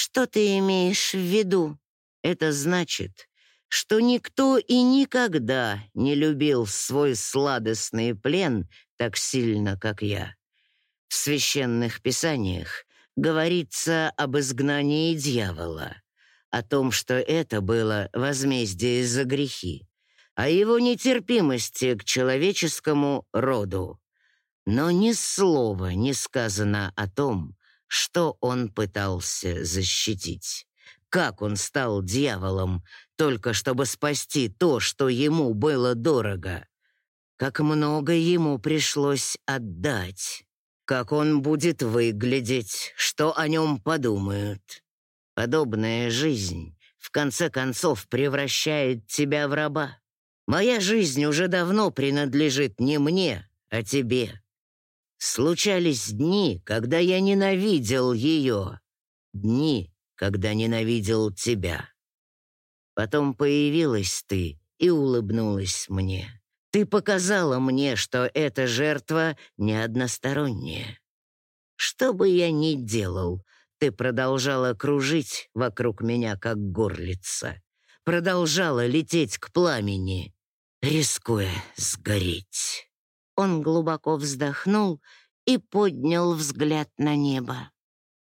Что ты имеешь в виду? Это значит, что никто и никогда не любил свой сладостный плен так сильно, как я. В священных писаниях говорится об изгнании дьявола, о том, что это было возмездие за грехи, о его нетерпимости к человеческому роду. Но ни слова не сказано о том, что он пытался защитить. Как он стал дьяволом, только чтобы спасти то, что ему было дорого. Как много ему пришлось отдать. Как он будет выглядеть, что о нем подумают. Подобная жизнь, в конце концов, превращает тебя в раба. Моя жизнь уже давно принадлежит не мне, а тебе. Случались дни, когда я ненавидел ее. Дни, когда ненавидел тебя. Потом появилась ты и улыбнулась мне. Ты показала мне, что эта жертва не односторонняя. Что бы я ни делал, ты продолжала кружить вокруг меня, как горлица. Продолжала лететь к пламени, рискуя сгореть. Он глубоко вздохнул и поднял взгляд на небо.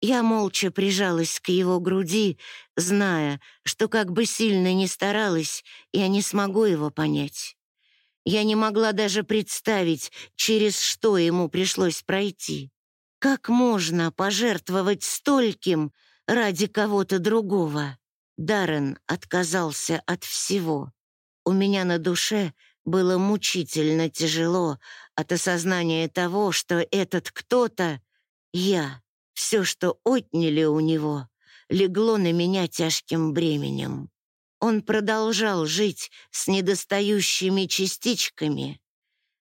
Я молча прижалась к его груди, зная, что как бы сильно ни старалась, я не смогу его понять. Я не могла даже представить, через что ему пришлось пройти. Как можно пожертвовать стольким ради кого-то другого? Даррен отказался от всего. У меня на душе было мучительно тяжело от осознания того, что этот кто-то — я. Все, что отняли у него, легло на меня тяжким бременем. Он продолжал жить с недостающими частичками,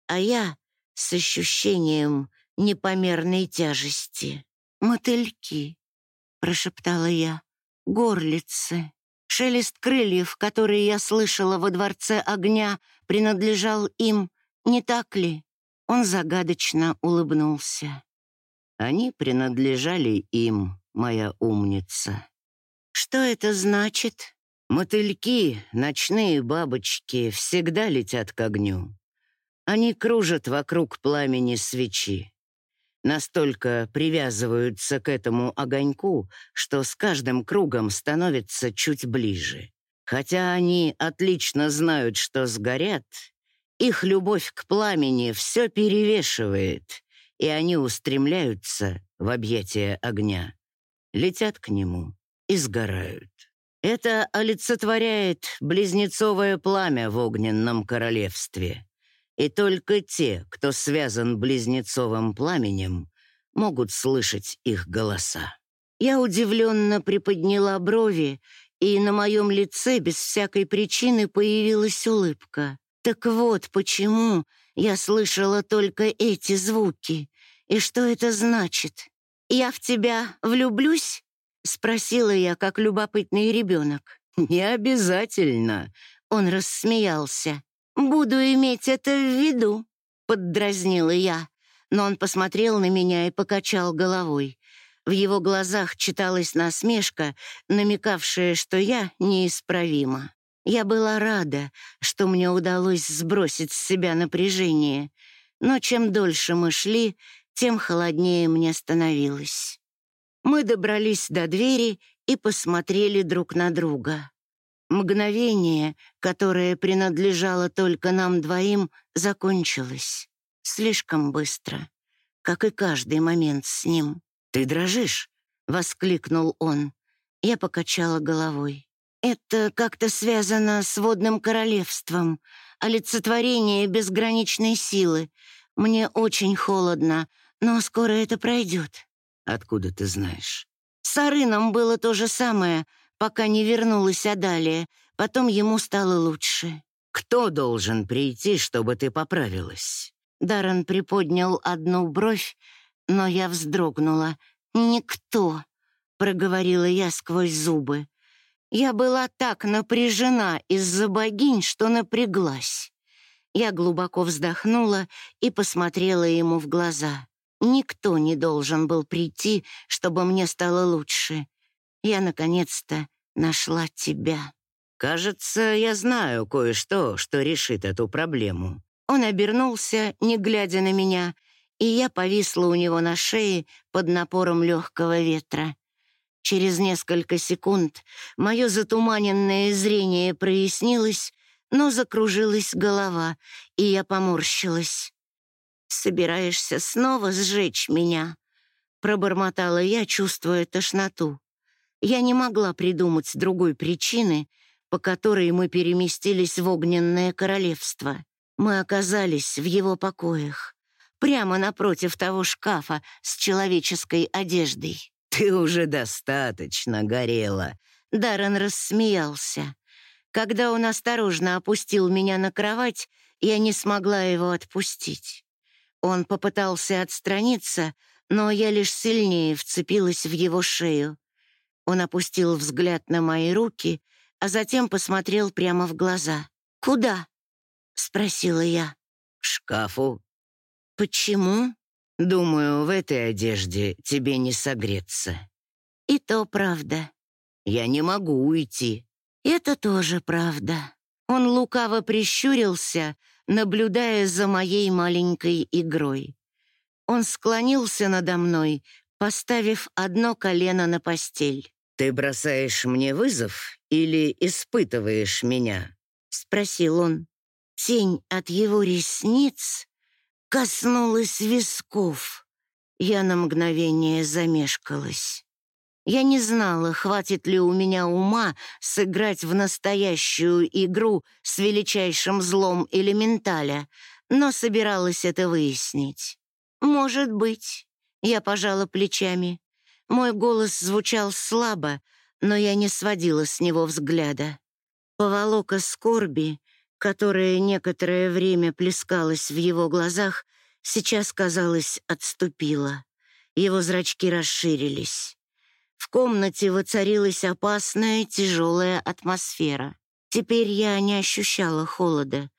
а я — с ощущением непомерной тяжести. «Мотыльки», — прошептала я, — «горлицы». Шелест крыльев, которые я слышала во дворце огня, принадлежал им, не так ли? Он загадочно улыбнулся. Они принадлежали им, моя умница. Что это значит? Мотыльки, ночные бабочки всегда летят к огню. Они кружат вокруг пламени свечи. Настолько привязываются к этому огоньку, что с каждым кругом становятся чуть ближе. Хотя они отлично знают, что сгорят, их любовь к пламени все перевешивает, и они устремляются в объятия огня, летят к нему и сгорают. Это олицетворяет близнецовое пламя в огненном королевстве. И только те, кто связан близнецовым пламенем, могут слышать их голоса. Я удивленно приподняла брови, и на моем лице без всякой причины появилась улыбка. Так вот почему я слышала только эти звуки. И что это значит? Я в тебя влюблюсь? Спросила я, как любопытный ребенок. Не обязательно. Он рассмеялся. Буду иметь это в виду, поддразнила я. Но он посмотрел на меня и покачал головой. В его глазах читалась насмешка, намекавшая, что я неисправима. Я была рада, что мне удалось сбросить с себя напряжение, но чем дольше мы шли, тем холоднее мне становилось. Мы добрались до двери и посмотрели друг на друга. Мгновение, которое принадлежало только нам двоим, закончилось. Слишком быстро, как и каждый момент с ним. «Ты дрожишь?» — воскликнул он. Я покачала головой. «Это как-то связано с водным королевством, олицетворение безграничной силы. Мне очень холодно, но скоро это пройдет. Откуда ты знаешь? С Арыном было то же самое, пока не вернулась Адалия. Потом ему стало лучше. «Кто должен прийти, чтобы ты поправилась?» Даррен приподнял одну бровь, но я вздрогнула. «Никто», — проговорила я сквозь зубы. Я была так напряжена из-за богинь, что напряглась. Я глубоко вздохнула и посмотрела ему в глаза. Никто не должен был прийти, чтобы мне стало лучше. Я, наконец-то, нашла тебя. Кажется, я знаю кое-что, что решит эту проблему. Он обернулся, не глядя на меня, и я повисла у него на шее под напором легкого ветра. Через несколько секунд мое затуманенное зрение прояснилось, но закружилась голова, и я поморщилась. «Собираешься снова сжечь меня?» — пробормотала я, чувствуя тошноту. Я не могла придумать другой причины, по которой мы переместились в огненное королевство. Мы оказались в его покоях, прямо напротив того шкафа с человеческой одеждой. «Ты уже достаточно горела». Даррен рассмеялся. Когда он осторожно опустил меня на кровать, я не смогла его отпустить. Он попытался отстраниться, но я лишь сильнее вцепилась в его шею. Он опустил взгляд на мои руки, а затем посмотрел прямо в глаза. «Куда?» — спросила я. «К шкафу». «Почему?» Думаю, в этой одежде тебе не согреться. И то правда. Я не могу уйти. Это тоже правда. Он лукаво прищурился, наблюдая за моей маленькой игрой. Он склонился надо мной, поставив одно колено на постель. «Ты бросаешь мне вызов или испытываешь меня?» — спросил он. Тень от его ресниц коснулась висков. Я на мгновение замешкалась. Я не знала, хватит ли у меня ума сыграть в настоящую игру с величайшим злом элементаля, но собиралась это выяснить. «Может быть», — я пожала плечами. Мой голос звучал слабо, но я не сводила с него взгляда. Поволока скорби которое некоторое время плескалось в его глазах, сейчас, казалось, отступило. Его зрачки расширились. В комнате воцарилась опасная, тяжелая атмосфера. Теперь я не ощущала холода.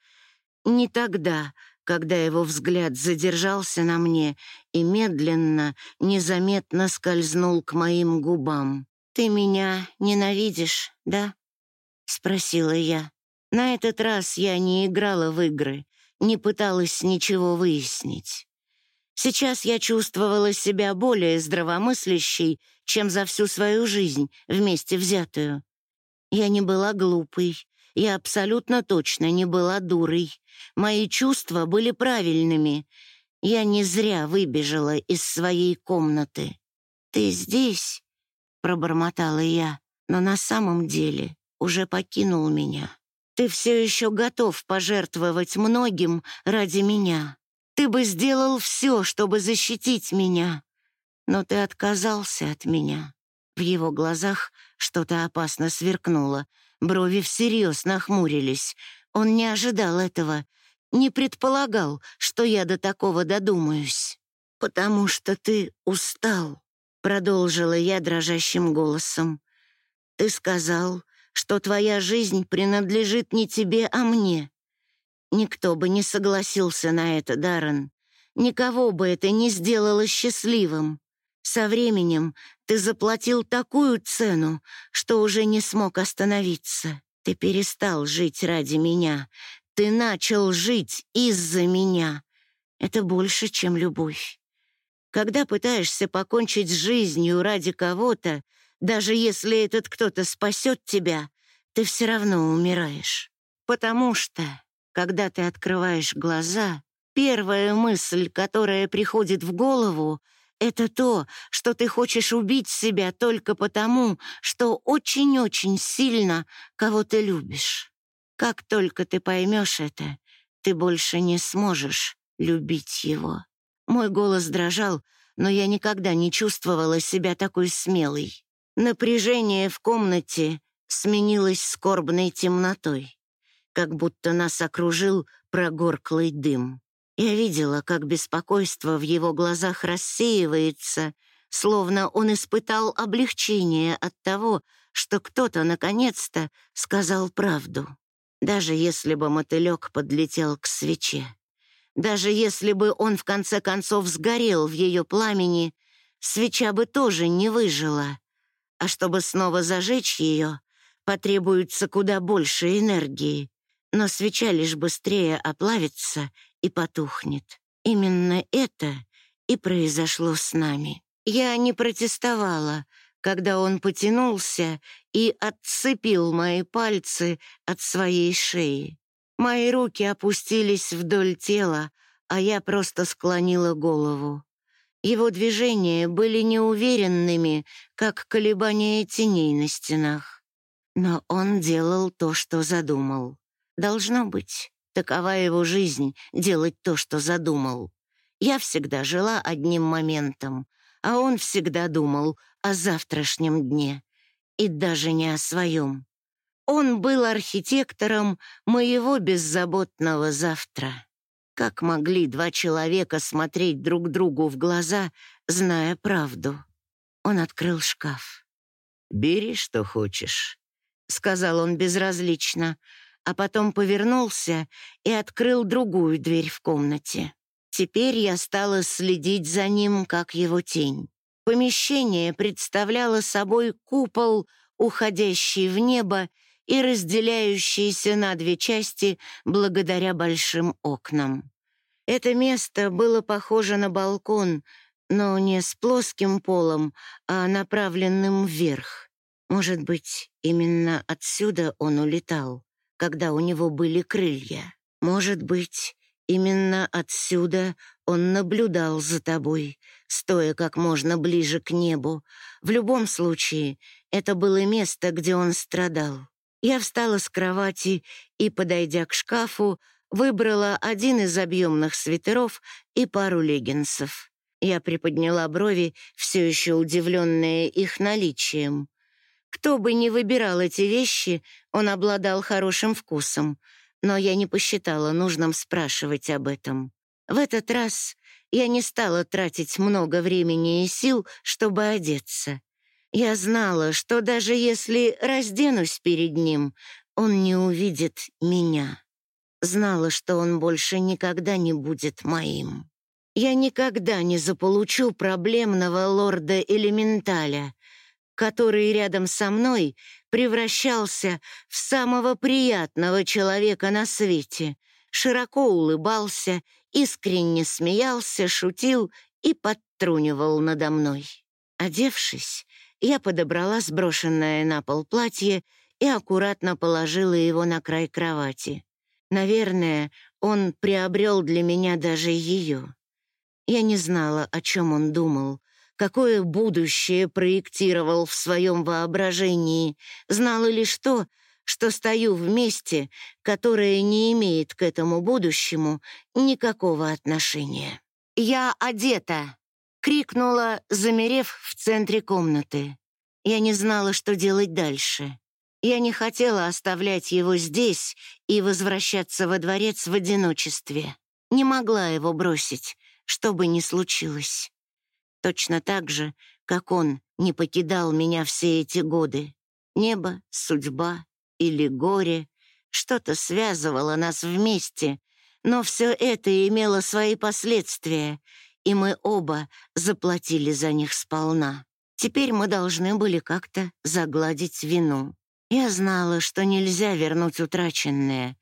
Не тогда, когда его взгляд задержался на мне и медленно, незаметно скользнул к моим губам. «Ты меня ненавидишь, да?» — спросила я. На этот раз я не играла в игры, не пыталась ничего выяснить. Сейчас я чувствовала себя более здравомыслящей, чем за всю свою жизнь вместе взятую. Я не была глупой, я абсолютно точно не была дурой. Мои чувства были правильными. Я не зря выбежала из своей комнаты. «Ты здесь?» — пробормотала я, но на самом деле уже покинул меня. Ты все еще готов пожертвовать многим ради меня. Ты бы сделал все, чтобы защитить меня. Но ты отказался от меня. В его глазах что-то опасно сверкнуло. Брови всерьез нахмурились. Он не ожидал этого, не предполагал, что я до такого додумаюсь. «Потому что ты устал», — продолжила я дрожащим голосом. «Ты сказал, что твоя жизнь принадлежит не тебе, а мне. Никто бы не согласился на это, Даррен. Никого бы это не сделало счастливым. Со временем ты заплатил такую цену, что уже не смог остановиться. Ты перестал жить ради меня. Ты начал жить из-за меня. Это больше, чем любовь. Когда пытаешься покончить с жизнью ради кого-то, даже если этот кто-то спасет тебя, ты все равно умираешь. Потому что, когда ты открываешь глаза, первая мысль, которая приходит в голову, это то, что ты хочешь убить себя только потому, что очень-очень сильно кого-то любишь. Как только ты поймешь это, ты больше не сможешь любить его. Мой голос дрожал, но я никогда не чувствовала себя такой смелой. Напряжение в комнате сменилось скорбной темнотой, как будто нас окружил прогорклый дым. Я видела, как беспокойство в его глазах рассеивается, словно он испытал облегчение от того, что кто-то наконец-то сказал правду. Даже если бы мотылек подлетел к свече, даже если бы он в конце концов сгорел в ее пламени, свеча бы тоже не выжила. А чтобы снова зажечь ее, потребуется куда больше энергии. Но свеча лишь быстрее оплавится и потухнет. Именно это и произошло с нами. Я не протестовала, когда он потянулся и отцепил мои пальцы от своей шеи. Мои руки опустились вдоль тела, а я просто склонила голову. Его движения были неуверенными, как колебания теней на стенах. Но он делал то, что задумал. Должно быть, такова его жизнь — делать то, что задумал. Я всегда жила одним моментом, а он всегда думал о завтрашнем дне и даже не о своем. Он был архитектором моего беззаботного завтра. Как могли два человека смотреть друг другу в глаза, зная правду? Он открыл шкаф. «Бери, что хочешь», — сказал он безразлично, а потом повернулся и открыл другую дверь в комнате. Теперь я стала следить за ним, как его тень. Помещение представляло собой купол, уходящий в небо и разделяющийся на две части благодаря большим окнам. Это место было похоже на балкон, но не с плоским полом, а направленным вверх. Может быть, именно отсюда он улетал, когда у него были крылья. Может быть, Именно отсюда он наблюдал за тобой, стоя как можно ближе к небу. В любом случае, это было место, где он страдал. Я встала с кровати и, подойдя к шкафу, выбрала один из объемных свитеров и пару леггинсов. Я приподняла брови, все еще удивленная их наличием. Кто бы ни выбирал эти вещи, он обладал хорошим вкусом — но я не посчитала нужным спрашивать об этом. В этот раз я не стала тратить много времени и сил, чтобы одеться. Я знала, что даже если разденусь перед ним, он не увидит меня. Знала, что он больше никогда не будет моим. Я никогда не заполучу проблемного лорда Элементаля, который рядом со мной превращался в самого приятного человека на свете, широко улыбался, искренне смеялся, шутил и подтрунивал надо мной. Одевшись, я подобрала сброшенное на пол платье и аккуратно положила его на край кровати. Наверное, он приобрел для меня даже ее. Я не знала, о чем он думал, какое будущее проектировал в своем воображении, знала лишь то, что стою в месте, которое не имеет к этому будущему никакого отношения. «Я одета!» — крикнула, замерев в центре комнаты. Я не знала, что делать дальше. Я не хотела оставлять его здесь и возвращаться во дворец в одиночестве. Не могла его бросить, что бы ни случилось. Точно так же, как он не покидал меня все эти годы. Небо, судьба или горе, что-то связывало нас вместе, но все это имело свои последствия, и мы оба заплатили за них сполна. Теперь мы должны были как-то загладить вину. Я знала, что нельзя вернуть утраченное,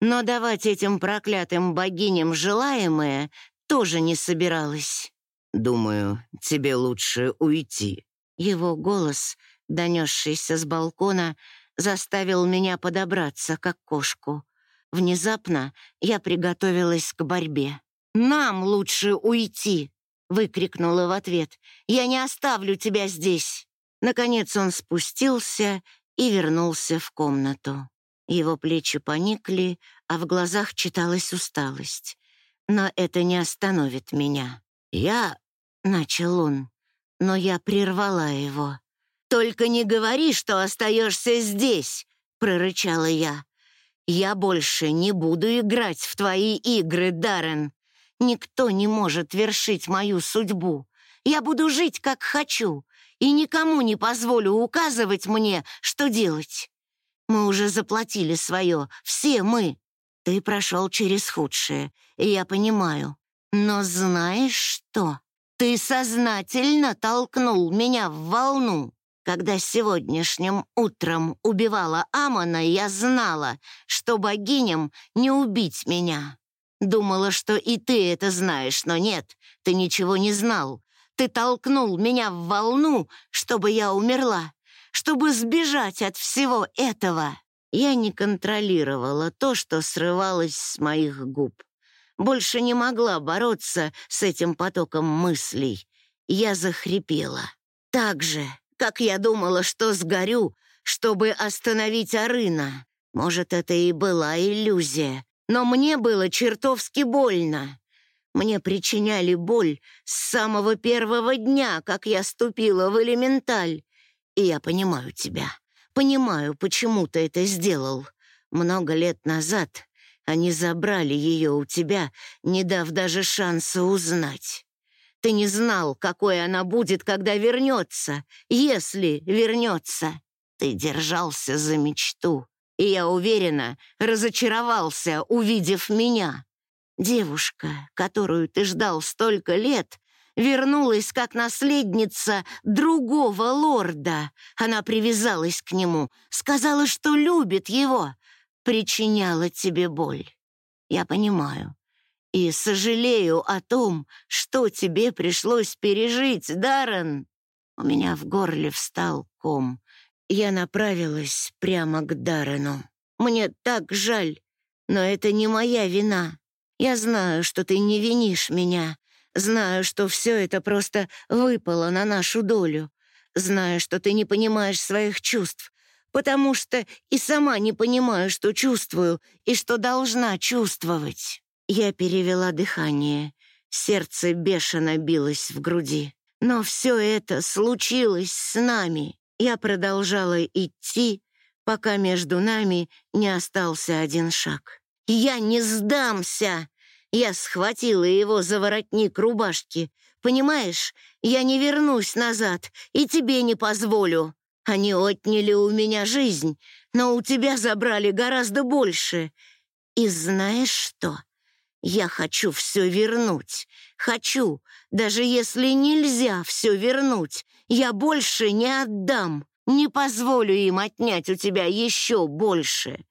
но давать этим проклятым богиням желаемое тоже не собиралась. «Думаю, тебе лучше уйти». Его голос, донесшийся с балкона, заставил меня подобраться, как кошку. Внезапно я приготовилась к борьбе. «Нам лучше уйти!» — выкрикнула в ответ. «Я не оставлю тебя здесь!» Наконец он спустился и вернулся в комнату. Его плечи поникли, а в глазах читалась усталость. Но это не остановит меня. Я — начал он, но я прервала его. «Только не говори, что остаешься здесь!» — прорычала я. «Я больше не буду играть в твои игры, Даррен. Никто не может вершить мою судьбу. Я буду жить, как хочу, и никому не позволю указывать мне, что делать. Мы уже заплатили свое, все мы. Ты прошел через худшее, я понимаю. Но знаешь что? Ты сознательно толкнул меня в волну. Когда сегодняшним утром убивала Амона, я знала, что богиням не убить меня. Думала, что и ты это знаешь, но нет, ты ничего не знал. Ты толкнул меня в волну, чтобы я умерла, чтобы сбежать от всего этого. Я не контролировала то, что срывалось с моих губ. Больше не могла бороться с этим потоком мыслей. Я захрипела. Так же, как я думала, что сгорю, чтобы остановить Арына. Может, это и была иллюзия, но мне было чертовски больно. Мне причиняли боль с самого первого дня, как я ступила в элементаль. И я понимаю тебя. Понимаю, почему ты это сделал. Много лет назад они забрали ее у тебя, не дав даже шанса узнать. Ты не знал, какой она будет, когда вернется, если вернется. Ты держался за мечту, и, я уверена, разочаровался, увидев меня. Девушка, которую ты ждал столько лет, вернулась как наследница другого лорда. Она привязалась к нему, сказала, что любит его, причиняла тебе боль. Я понимаю и сожалею о том, что тебе пришлось пережить, Даррен. У меня в горле встал ком. Я направилась прямо к Даррену. Мне так жаль, но это не моя вина. Я знаю, что ты не винишь меня. Знаю, что все это просто выпало на нашу долю. Знаю, что ты не понимаешь своих чувств, потому что и сама не понимаю, что чувствую и что должна чувствовать. Я перевела дыхание. Сердце бешено билось в груди. Но все это случилось с нами. Я продолжала идти, пока между нами не остался один шаг. «Я не сдамся!» Я схватила его за воротник рубашки. «Понимаешь, я не вернусь назад и тебе не позволю. Они отняли у меня жизнь, но у тебя забрали гораздо больше. И знаешь что? Я хочу все вернуть. Хочу, даже если нельзя все вернуть. Я больше не отдам. Не позволю им отнять у тебя еще больше.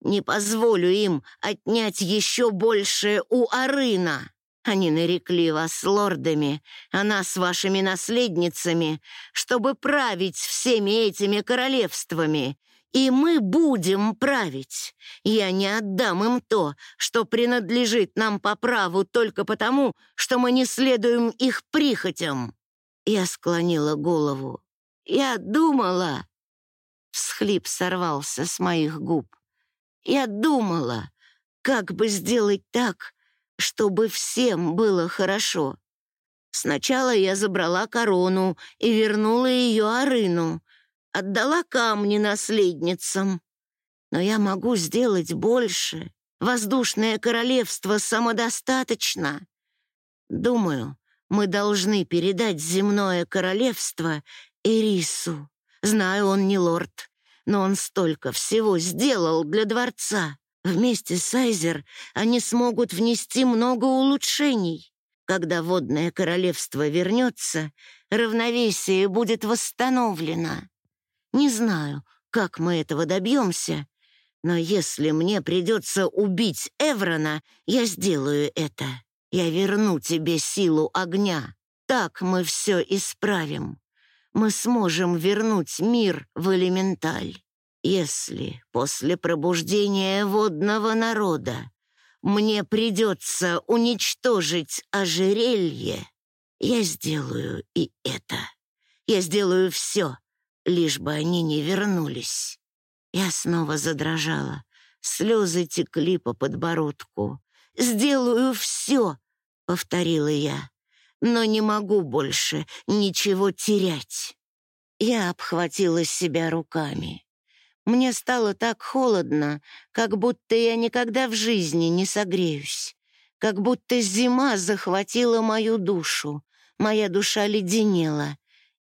Не позволю им отнять еще больше у Арына. Они нарекли вас лордами, а нас вашими наследницами, чтобы править всеми этими королевствами. И мы будем править. Я не отдам им то, что принадлежит нам по праву только потому, что мы не следуем их прихотям. Я склонила голову. Я думала... Всхлип сорвался с моих губ. Я думала, как бы сделать так, чтобы всем было хорошо. Сначала я забрала корону и вернула ее Арыну, отдала камни наследницам. Но я могу сделать больше. Воздушное королевство самодостаточно. Думаю, мы должны передать земное королевство Ирису. Знаю, он не лорд, но он столько всего сделал для дворца. Вместе с Айзер они смогут внести много улучшений. Когда водное королевство вернется, равновесие будет восстановлено. Не знаю, как мы этого добьемся, но если мне придется убить Эврона, я сделаю это. Я верну тебе силу огня. Так мы все исправим. Мы сможем вернуть мир в элементаль. Если после пробуждения водного народа мне придется уничтожить ожерелье, я сделаю и это. Я сделаю все, лишь бы они не вернулись. Я снова задрожала. Слезы текли по подбородку. «Сделаю все», — повторила я, «но не могу больше ничего терять». Я обхватила себя руками. Мне стало так холодно, как будто я никогда в жизни не согреюсь. Как будто зима захватила мою душу. Моя душа леденела,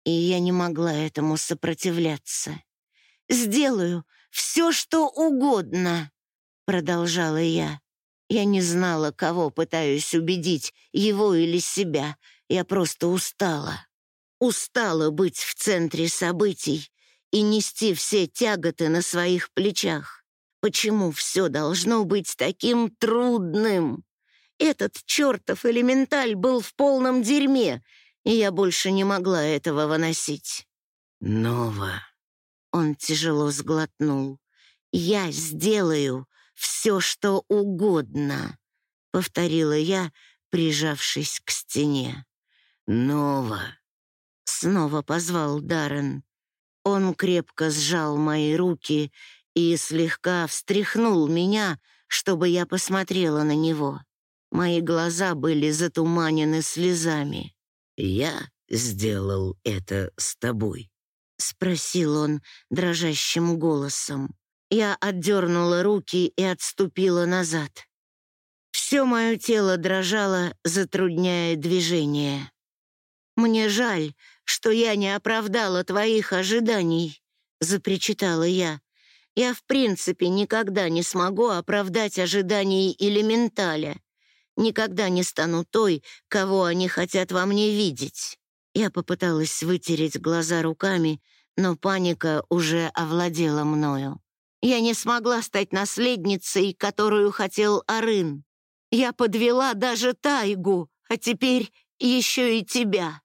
и я не могла этому сопротивляться. «Сделаю все, что угодно», — продолжала я. Я не знала, кого пытаюсь убедить, его или себя. Я просто устала. Устала быть в центре событий и нести все тяготы на своих плечах. Почему все должно быть таким трудным? Этот чертов элементаль был в полном дерьме, и я больше не могла этого выносить. «Нова!» Он тяжело сглотнул. «Я сделаю все, что угодно», — повторила я, прижавшись к стене. «Нова!» Снова позвал Даррен. Он крепко сжал мои руки и слегка встряхнул меня, чтобы я посмотрела на него. Мои глаза были затуманены слезами. «Я сделал это с тобой?» — спросил он дрожащим голосом. Я отдернула руки и отступила назад. Все мое тело дрожало, затрудняя движение. «Мне жаль, что я не оправдала твоих ожиданий», — запричитала я. «Я в принципе никогда не смогу оправдать ожиданий элементаля. Никогда не стану той, кого они хотят во мне видеть». Я попыталась вытереть глаза руками, но паника уже овладела мною. Я не смогла стать наследницей, которую хотел Арын. Я подвела даже Тайгу, а теперь еще и тебя.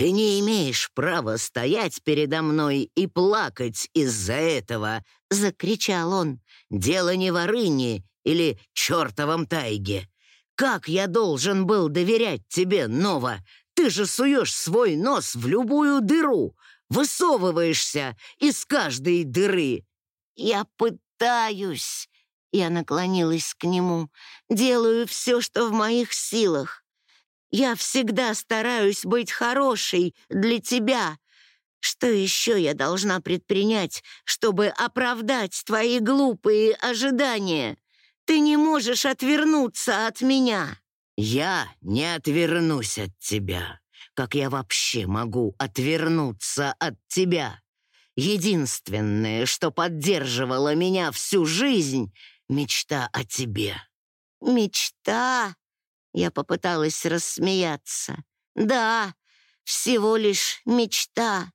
Ты не имеешь права стоять передо мной и плакать из-за этого, — закричал он. Дело не в Арыне или чертовом Тайге. Как я должен был доверять тебе, Нова? Ты же суешь свой нос в любую дыру, высовываешься из каждой дыры. Я пытаюсь. Я наклонилась к нему. Делаю все, что в моих силах. Я всегда стараюсь быть хорошей для тебя. Что еще я должна предпринять, чтобы оправдать твои глупые ожидания? Ты не можешь отвернуться от меня. Я не отвернусь от тебя. Как я вообще могу отвернуться от тебя? Единственное, что поддерживало меня всю жизнь — мечта о тебе. Мечта? Я попыталась рассмеяться. Да, всего лишь мечта.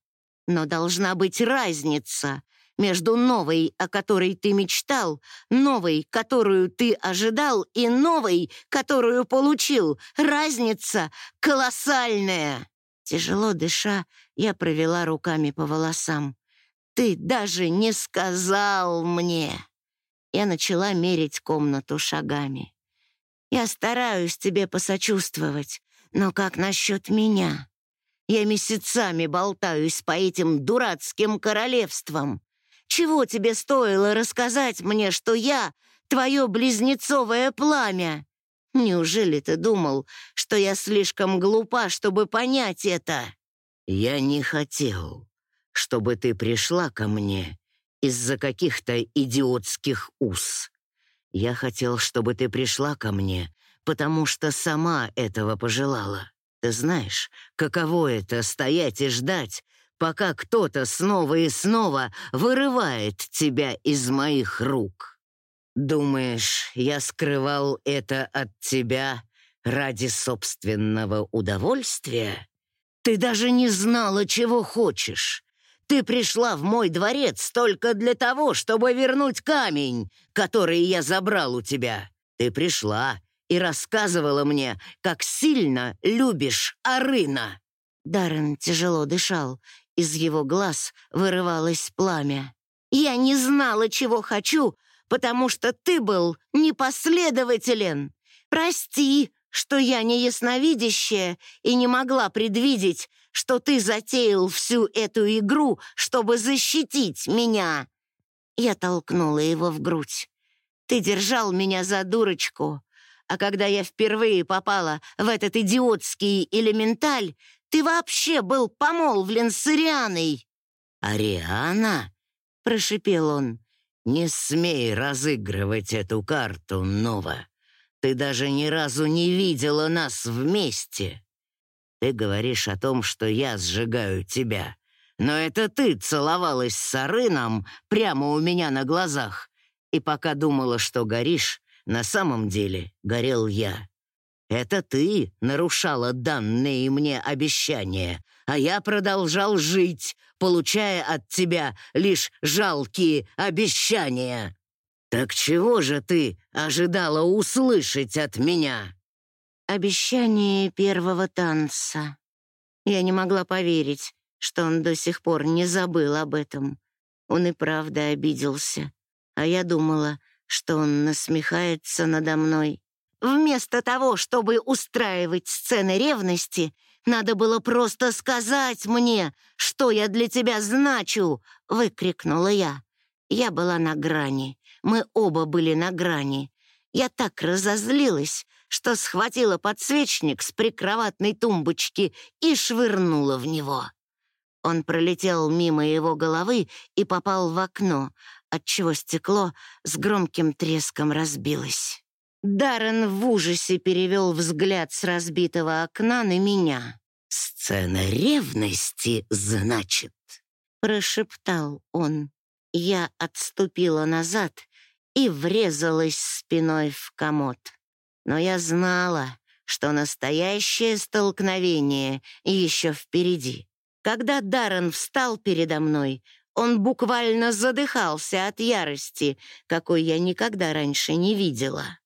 Но должна быть разница между новой, о которой ты мечтал, новой, которую ты ожидал, и новой, которую получил. Разница колоссальная. Тяжело дыша, я провела руками по волосам. «Ты даже не сказал мне!» Я начала мерить комнату шагами. Я стараюсь тебе посочувствовать, но как насчет меня? Я месяцами болтаюсь по этим дурацким королевствам. Чего тебе стоило рассказать мне, что я — твое близнецовое пламя? Неужели ты думал, что я слишком глупа, чтобы понять это?» «Я не хотел, чтобы ты пришла ко мне из-за каких-то идиотских уз. Я хотел, чтобы ты пришла ко мне, потому что сама этого пожелала. Ты знаешь, каково это — стоять и ждать, пока кто-то снова и снова вырывает тебя из моих рук. Думаешь, я скрывал это от тебя ради собственного удовольствия? Ты даже не знала, чего хочешь. Ты пришла в мой дворец только для того, чтобы вернуть камень, который я забрал у тебя. Ты пришла и рассказывала мне, как сильно любишь Арына». Даррен тяжело дышал, из его глаз вырывалось пламя. «Я не знала, чего хочу, потому что ты был непоследователен. Прости, что я не ясновидящая и не могла предвидеть, что ты затеял всю эту игру, чтобы защитить меня!» Я толкнула его в грудь. «Ты держал меня за дурочку, а когда я впервые попала в этот идиотский элементаль, ты вообще был помолвлен с Ирианой!» «Ариана?» — прошипел он. «Не смей разыгрывать эту карту, Нова. Ты даже ни разу не видела нас вместе. Ты говоришь о том, что я сжигаю тебя. Но это ты целовалась с Арыном прямо у меня на глазах. И пока думала, что горишь, на самом деле горел я. Это ты нарушала данные мне обещания, а я продолжал жить, получая от тебя лишь жалкие обещания. Так чего же ты ожидала услышать от меня? Обещание первого танца. Я не могла поверить, что он до сих пор не забыл об этом. Он и правда обиделся. А я думала, что он насмехается надо мной. Вместо того, чтобы устраивать сцены ревности, надо было просто сказать мне, что я для тебя значу, выкрикнула я. Я была на грани. Мы оба были на грани. Я так разозлилась, что схватила подсвечник с прикроватной тумбочки и швырнула в него. Он пролетел мимо его головы и попал в окно, отчего стекло с громким треском разбилось. Даррен в ужасе перевел взгляд с разбитого окна на меня. «Сцена ревности, значит?» — прошептал он. Я отступила назад и врезалась спиной в комод. Но я знала, что настоящее столкновение еще впереди. Когда Даррен встал передо мной, он буквально задыхался от ярости, какой я никогда раньше не видела.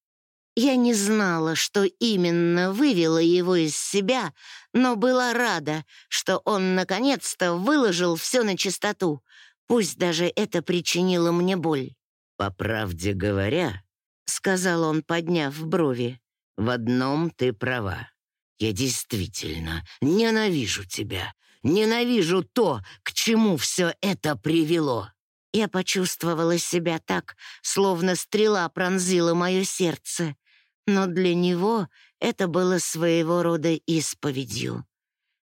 Я не знала, что именно вывело его из себя, но была рада, что он наконец-то выложил все на чистоту, пусть даже это причинило мне боль. «По правде говоря, — сказал он, подняв брови. «В одном ты права. Я действительно ненавижу тебя. Ненавижу то, к чему все это привело». Я почувствовала себя так, словно стрела пронзила мое сердце. Но для него это было своего рода исповедью.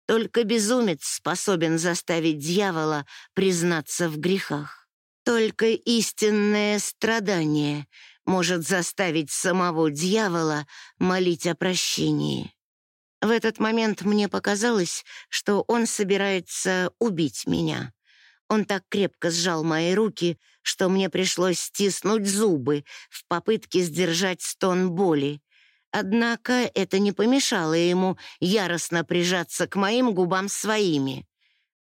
Только безумец способен заставить дьявола признаться в грехах. Только истинное страдание может заставить самого дьявола молить о прощении. В этот момент мне показалось, что он собирается убить меня. Он так крепко сжал мои руки, что мне пришлось стиснуть зубы в попытке сдержать стон боли. Однако это не помешало ему яростно прижаться к моим губам своими.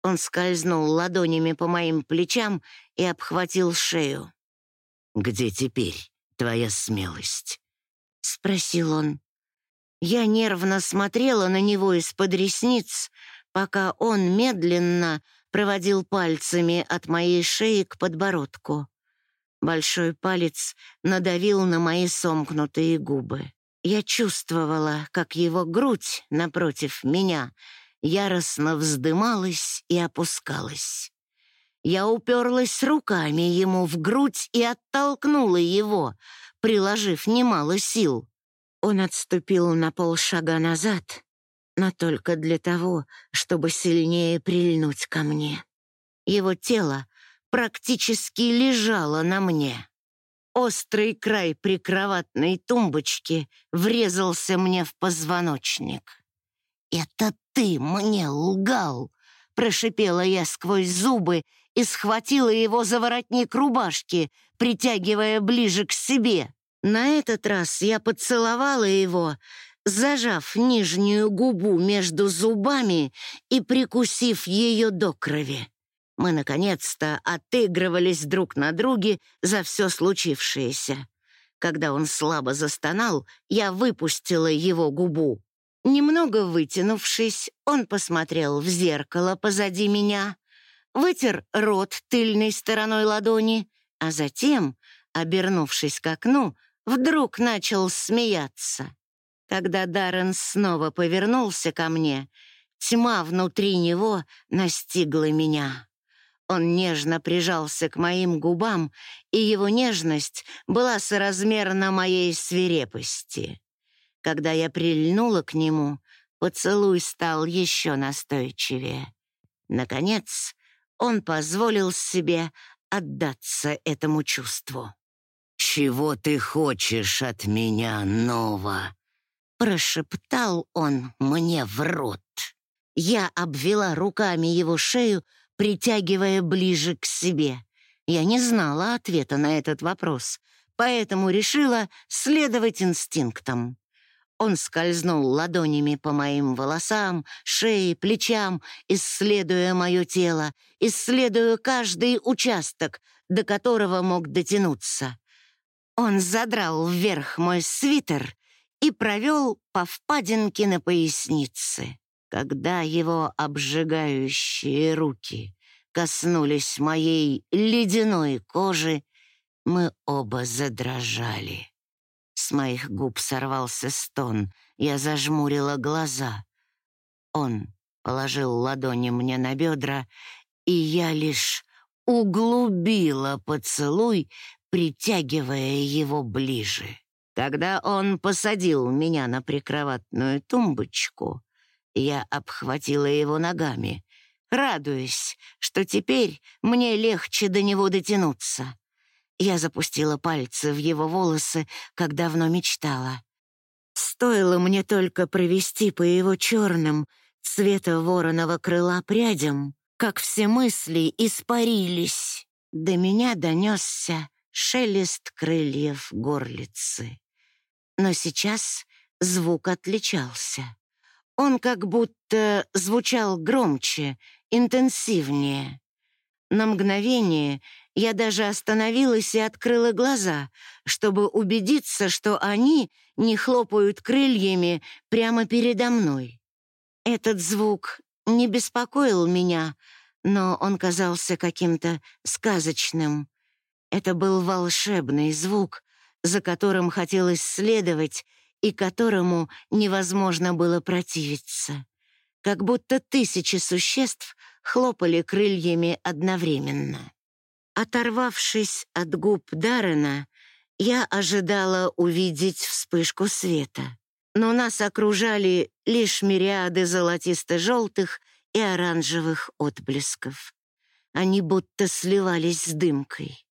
Он скользнул ладонями по моим плечам и обхватил шею. «Где теперь?» Твоя смелость?» — спросил он. Я нервно смотрела на него из-под ресниц, пока он медленно проводил пальцами от моей шеи к подбородку. Большой палец надавил на мои сомкнутые губы. Я чувствовала, как его грудь напротив меня яростно вздымалась и опускалась. Я уперлась руками ему в грудь и оттолкнула его, приложив немало сил. Он отступил на полшага назад, но только для того, чтобы сильнее прильнуть ко мне. Его тело практически лежало на мне. Острый край прикроватной тумбочки врезался мне в позвоночник. «Это ты мне лгал!» — прошипела я сквозь зубы и схватила его за воротник рубашки, притягивая ближе к себе. На этот раз я поцеловала его, зажав нижнюю губу между зубами и прикусив ее до крови. Мы, наконец-то, отыгрывались друг на друге за все случившееся. Когда он слабо застонал, я выпустила его губу. Немного вытянувшись, он посмотрел в зеркало позади меня, вытер рот тыльной стороной ладони, а затем, обернувшись к окну, вдруг начал смеяться. Когда Даррен снова повернулся ко мне, тьма внутри него настигла меня. Он нежно прижался к моим губам, и его нежность была соразмерна моей свирепости. Когда я прильнула к нему, поцелуй стал еще настойчивее. Наконец, он позволил себе отдаться этому чувству. «Чего ты хочешь от меня, Нова?» Прошептал он мне в рот. Я обвела руками его шею, притягивая ближе к себе. Я не знала ответа на этот вопрос, поэтому решила следовать инстинктам. Он скользнул ладонями по моим волосам, шее, плечам, исследуя мое тело, исследуя каждый участок, до которого мог дотянуться. Он задрал вверх мой свитер и провел по впадинке на пояснице. Когда его обжигающие руки коснулись моей ледяной кожи, мы оба задрожали. С моих губ сорвался стон, я зажмурила глаза. Он положил ладони мне на бедра, и я лишь углубила поцелуй, притягивая его ближе. Когда он посадил меня на прикроватную тумбочку, я обхватила его ногами, радуясь, что теперь мне легче до него дотянуться. Я запустила пальцы в его волосы, как давно мечтала. Стоило мне только провести по его черным, цвета вороного крыла прядям, как все мысли испарились. До меня донесся шелест крыльев горлицы. Но сейчас звук отличался. Он как будто звучал громче, интенсивнее. На мгновение я даже остановилась и открыла глаза, чтобы убедиться, что они не хлопают крыльями прямо передо мной. Этот звук не беспокоил меня, но он казался каким-то сказочным. Это был волшебный звук, за которым хотелось следовать и которому невозможно было противиться. Как будто тысячи существ хлопали крыльями одновременно. Оторвавшись от губ Даррена, я ожидала увидеть вспышку света. Но нас окружали лишь мириады золотисто-желтых и оранжевых отблесков. Они будто сливались с дымкой.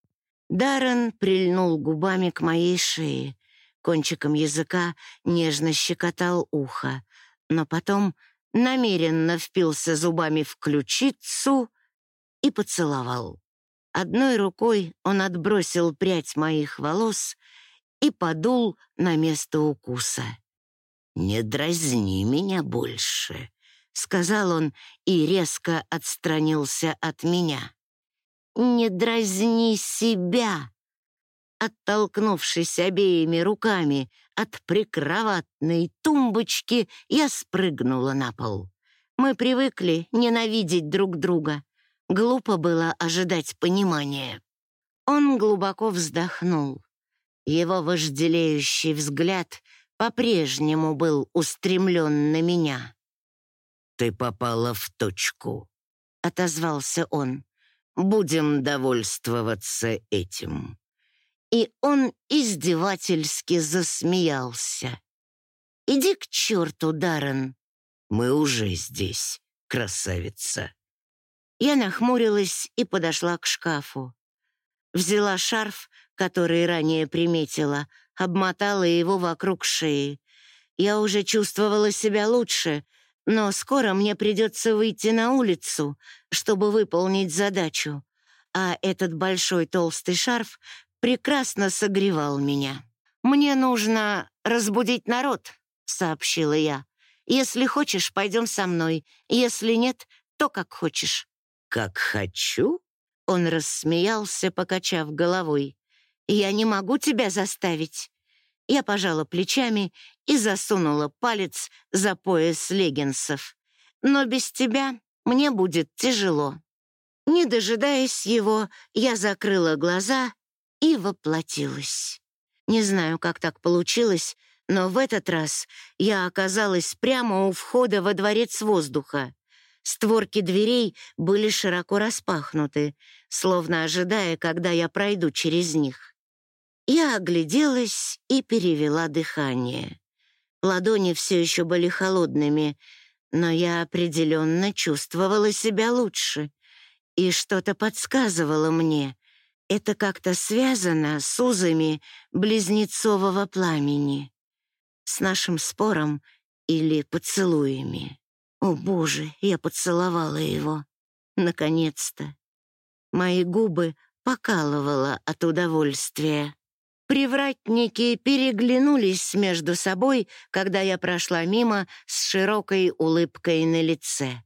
Даррен прильнул губами к моей шее, кончиком языка нежно щекотал ухо, но потом намеренно впился зубами в ключицу и поцеловал. Одной рукой он отбросил прядь моих волос и подул на место укуса. «Не дразни меня больше», — сказал он и резко отстранился от меня. «Не дразни себя!» Оттолкнувшись обеими руками от прикроватной тумбочки, я спрыгнула на пол. Мы привыкли ненавидеть друг друга. Глупо было ожидать понимания. Он глубоко вздохнул. Его вожделеющий взгляд по-прежнему был устремлен на меня. «Ты попала в точку», — отозвался он. «Будем довольствоваться этим». И он издевательски засмеялся. «Иди к черту, Даррен». «Мы уже здесь, красавица». Я нахмурилась и подошла к шкафу. Взяла шарф, который ранее приметила, обмотала его вокруг шеи. Я уже чувствовала себя лучше, но скоро мне придется выйти на улицу, чтобы выполнить задачу, а этот большой толстый шарф прекрасно согревал меня. «Мне нужно разбудить народ», — сообщила я. «Если хочешь, пойдем со мной. Если нет, то как хочешь». «Как хочу?» Он рассмеялся, покачав головой. «Я не могу тебя заставить». Я пожала плечами и засунула палец за пояс леггинсов. «Но без тебя мне будет тяжело». Не дожидаясь его, я закрыла глаза и воплотилась. Не знаю, как так получилось, но в этот раз я оказалась прямо у входа во дворец воздуха. Створки дверей были широко распахнуты, словно ожидая, когда я пройду через них. Я огляделась и перевела дыхание. Ладони все еще были холодными, но я определенно чувствовала себя лучше. И что-то подсказывало мне. Это как-то связано с узами близнецового пламени, с нашим спором или поцелуями. О, Боже, я поцеловала его. Наконец-то. Мои губы покалывало от удовольствия. Привратники переглянулись между собой, когда я прошла мимо с широкой улыбкой на лице.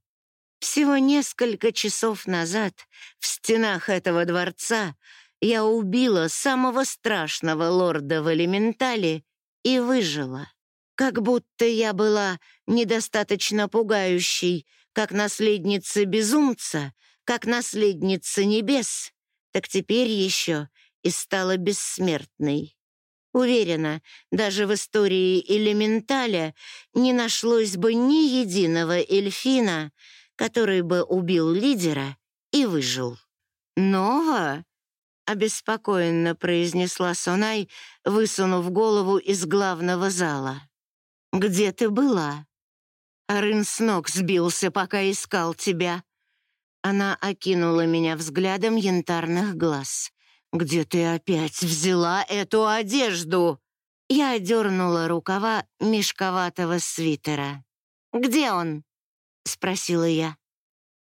Всего несколько часов назад в стенах этого дворца я убила самого страшного лорда в элементале и выжила. Как будто я была недостаточно пугающей, как наследница безумца, как наследница небес, так теперь еще и стала бессмертной. Уверена, даже в истории элементаля не нашлось бы ни единого эльфина, который бы убил лидера и выжил. «Нова?» — обеспокоенно произнесла Сонай, высунув голову из главного зала. «Где ты была?» Рын с ног сбился, пока искал тебя. Она окинула меня взглядом янтарных глаз. «Где ты опять взяла эту одежду?» Я одернула рукава мешковатого свитера. «Где он?» — спросила я.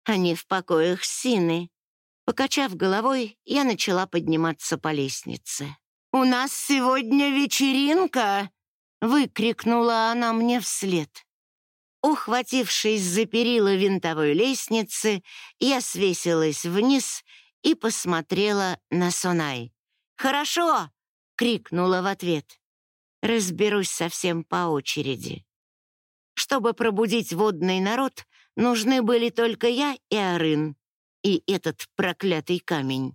«Они в покоях Сины». Покачав головой, я начала подниматься по лестнице. «У нас сегодня вечеринка!» — выкрикнула она мне вслед. Ухватившись за перила винтовой лестницы, я свесилась вниз и посмотрела на Сонай. «Хорошо!» — крикнула в ответ. «Разберусь совсем по очереди». Чтобы пробудить водный народ, нужны были только я и Арын, и этот проклятый камень.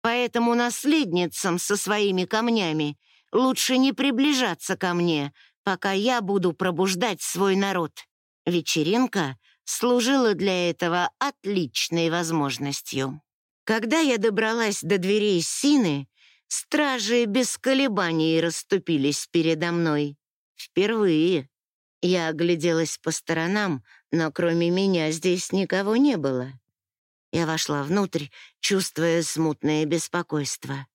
Поэтому наследницам со своими камнями лучше не приближаться ко мне, пока я буду пробуждать свой народ. Вечеринка служила для этого отличной возможностью. Когда я добралась до дверей Сины, стражи без колебаний расступились передо мной. Впервые. Я огляделась по сторонам, но кроме меня здесь никого не было. Я вошла внутрь, чувствуя смутное беспокойство.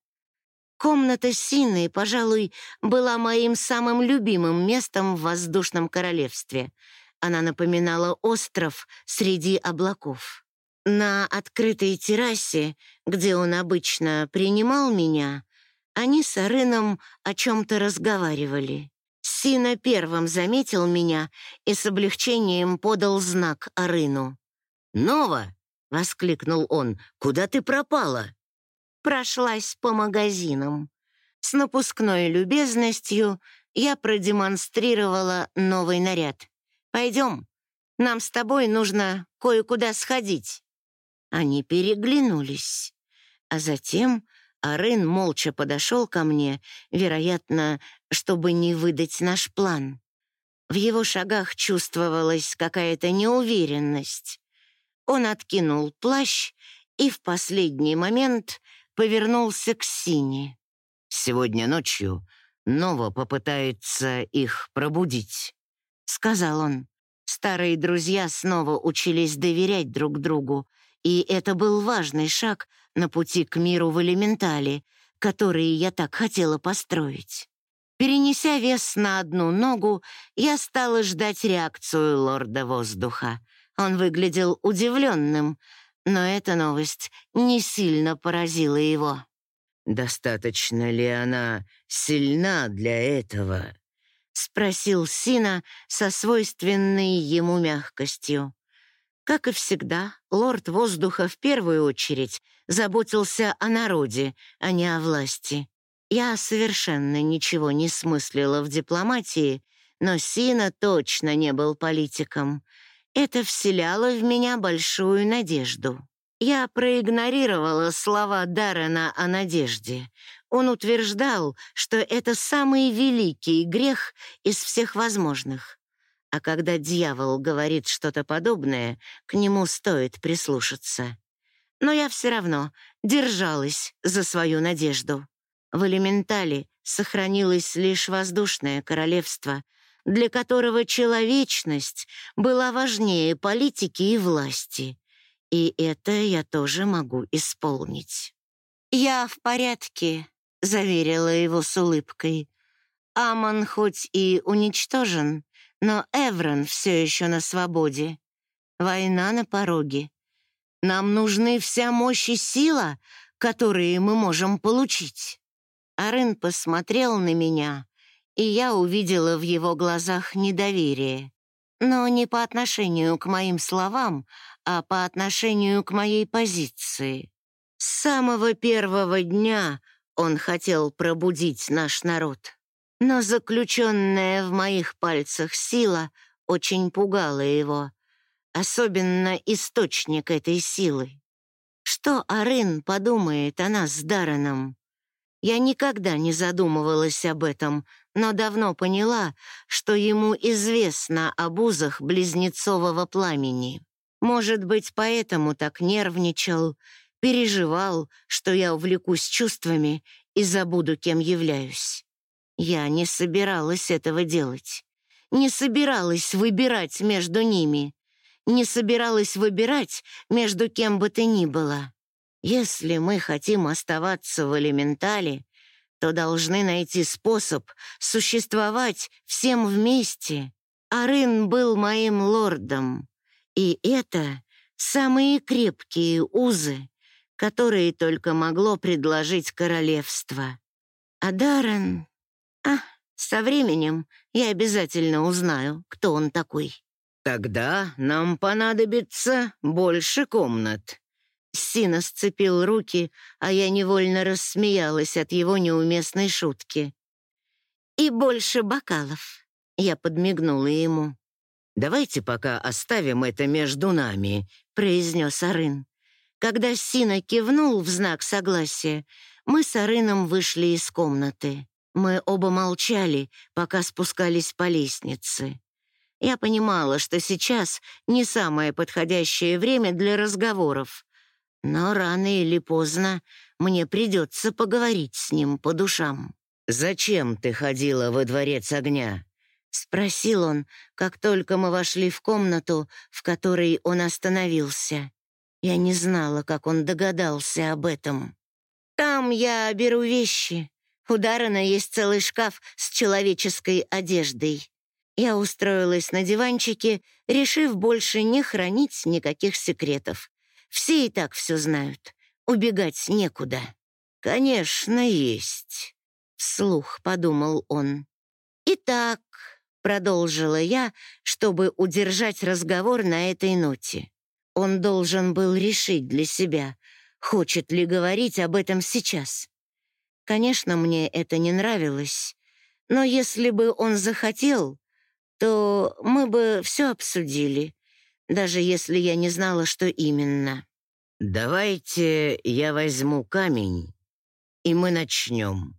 Комната Сины, пожалуй, была моим самым любимым местом в воздушном королевстве. Она напоминала остров среди облаков. На открытой террасе, где он обычно принимал меня, они с Арыном о чем-то разговаривали. Сина первым заметил меня и с облегчением подал знак Арыну. «Нова!» — воскликнул он. «Куда ты пропала?» Прошлась по магазинам. С напускной любезностью я продемонстрировала новый наряд. «Пойдем, нам с тобой нужно кое-куда сходить». Они переглянулись. А затем Арын молча подошел ко мне, вероятно, чтобы не выдать наш план. В его шагах чувствовалась какая-то неуверенность. Он откинул плащ и в последний момент повернулся к Сине. «Сегодня ночью Нова попытается их пробудить», — сказал он. Старые друзья снова учились доверять друг другу, и это был важный шаг на пути к миру в элементале, который я так хотела построить. Перенеся вес на одну ногу, я стала ждать реакцию лорда воздуха. Он выглядел удивленным, но эта новость не сильно поразила его. «Достаточно ли она сильна для этого?» — спросил Сина со свойственной ему мягкостью. Как и всегда, лорд воздуха в первую очередь заботился о народе, а не о власти. Я совершенно ничего не смыслила в дипломатии, но Сина точно не был политиком. Это вселяло в меня большую надежду. Я проигнорировала слова Даррена о надежде. Он утверждал, что это самый великий грех из всех возможных. А когда дьявол говорит что-то подобное, к нему стоит прислушаться. Но я все равно держалась за свою надежду. В элементале сохранилось лишь воздушное королевство, для которого человечность была важнее политики и власти. И это я тоже могу исполнить. «Я в порядке», — заверила его с улыбкой. «Амон хоть и уничтожен, но Эврон все еще на свободе. Война на пороге. Нам нужны вся мощь и сила, которые мы можем получить». Арын посмотрел на меня, и я увидела в его глазах недоверие. Но не по отношению к моим словам, а по отношению к моей позиции. С самого первого дня он хотел пробудить наш народ. Но заключенная в моих пальцах сила очень пугала его, особенно источник этой силы. Что Арын подумает о нас с Дарреном? Я никогда не задумывалась об этом, но давно поняла, что ему известно об узах близнецового пламени. Может быть, поэтому так нервничал, переживал, что я увлекусь чувствами и забуду, кем являюсь. Я не собиралась этого делать. Не собиралась выбирать между ними. Не собиралась выбирать между кем бы то ни было. Если мы хотим оставаться в элементале, то должны найти способ существовать всем вместе. Арын был моим лордом, и это самые крепкие узы, которые только могло предложить королевство. А Даррен... А, со временем я обязательно узнаю, кто он такой. Тогда нам понадобится больше комнат, Сина сцепил руки, а я невольно рассмеялась от его неуместной шутки. «И больше бокалов», — я подмигнула ему. «Давайте пока оставим это между нами», — произнес Арын. Когда Сина кивнул в знак согласия, мы с Арыном вышли из комнаты. Мы оба молчали, пока спускались по лестнице. Я понимала, что сейчас не самое подходящее время для разговоров, но рано или поздно мне придется поговорить с ним по душам. «Зачем ты ходила во дворец огня?» — спросил он, как только мы вошли в комнату, в которой он остановился. Я не знала, как он догадался об этом. «Там я беру вещи. У Даррена есть целый шкаф с человеческой одеждой». Я устроилась на диванчике, решив больше не хранить никаких секретов. Все и так все знают. Убегать некуда. Конечно, есть. Вслух подумал он. Итак, продолжила я, чтобы удержать разговор на этой ноте. Он должен был решить для себя, хочет ли говорить об этом сейчас. Конечно, мне это не нравилось, но если бы он захотел, то мы бы все обсудили, даже если я не знала, что именно. «Давайте я возьму камень, и мы начнем».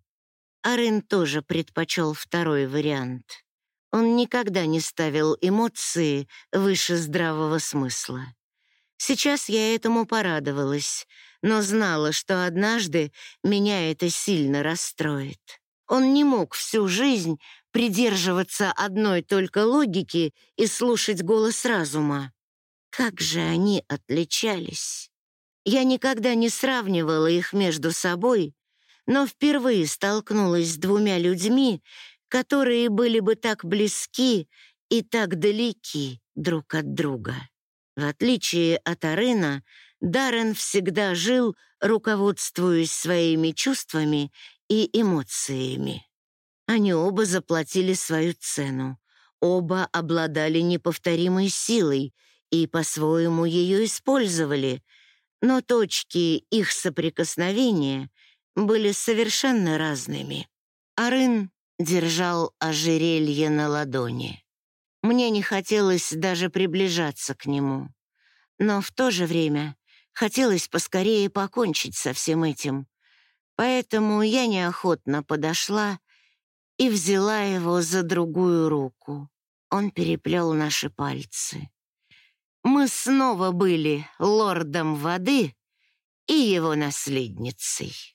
Арен тоже предпочел второй вариант. Он никогда не ставил эмоции выше здравого смысла. Сейчас я этому порадовалась, но знала, что однажды меня это сильно расстроит. Он не мог всю жизнь придерживаться одной только логики и слушать голос разума. Как же они отличались! Я никогда не сравнивала их между собой, но впервые столкнулась с двумя людьми, которые были бы так близки и так далеки друг от друга. В отличие от Арена, Даррен всегда жил, руководствуясь своими чувствами и эмоциями. Они оба заплатили свою цену, оба обладали неповторимой силой и по-своему ее использовали, но точки их соприкосновения были совершенно разными. Арын держал ожерелье на ладони. Мне не хотелось даже приближаться к нему. Но в то же время хотелось поскорее покончить со всем этим. Поэтому я неохотно подошла и взяла его за другую руку. Он переплел наши пальцы мы снова были лордом воды и его наследницей.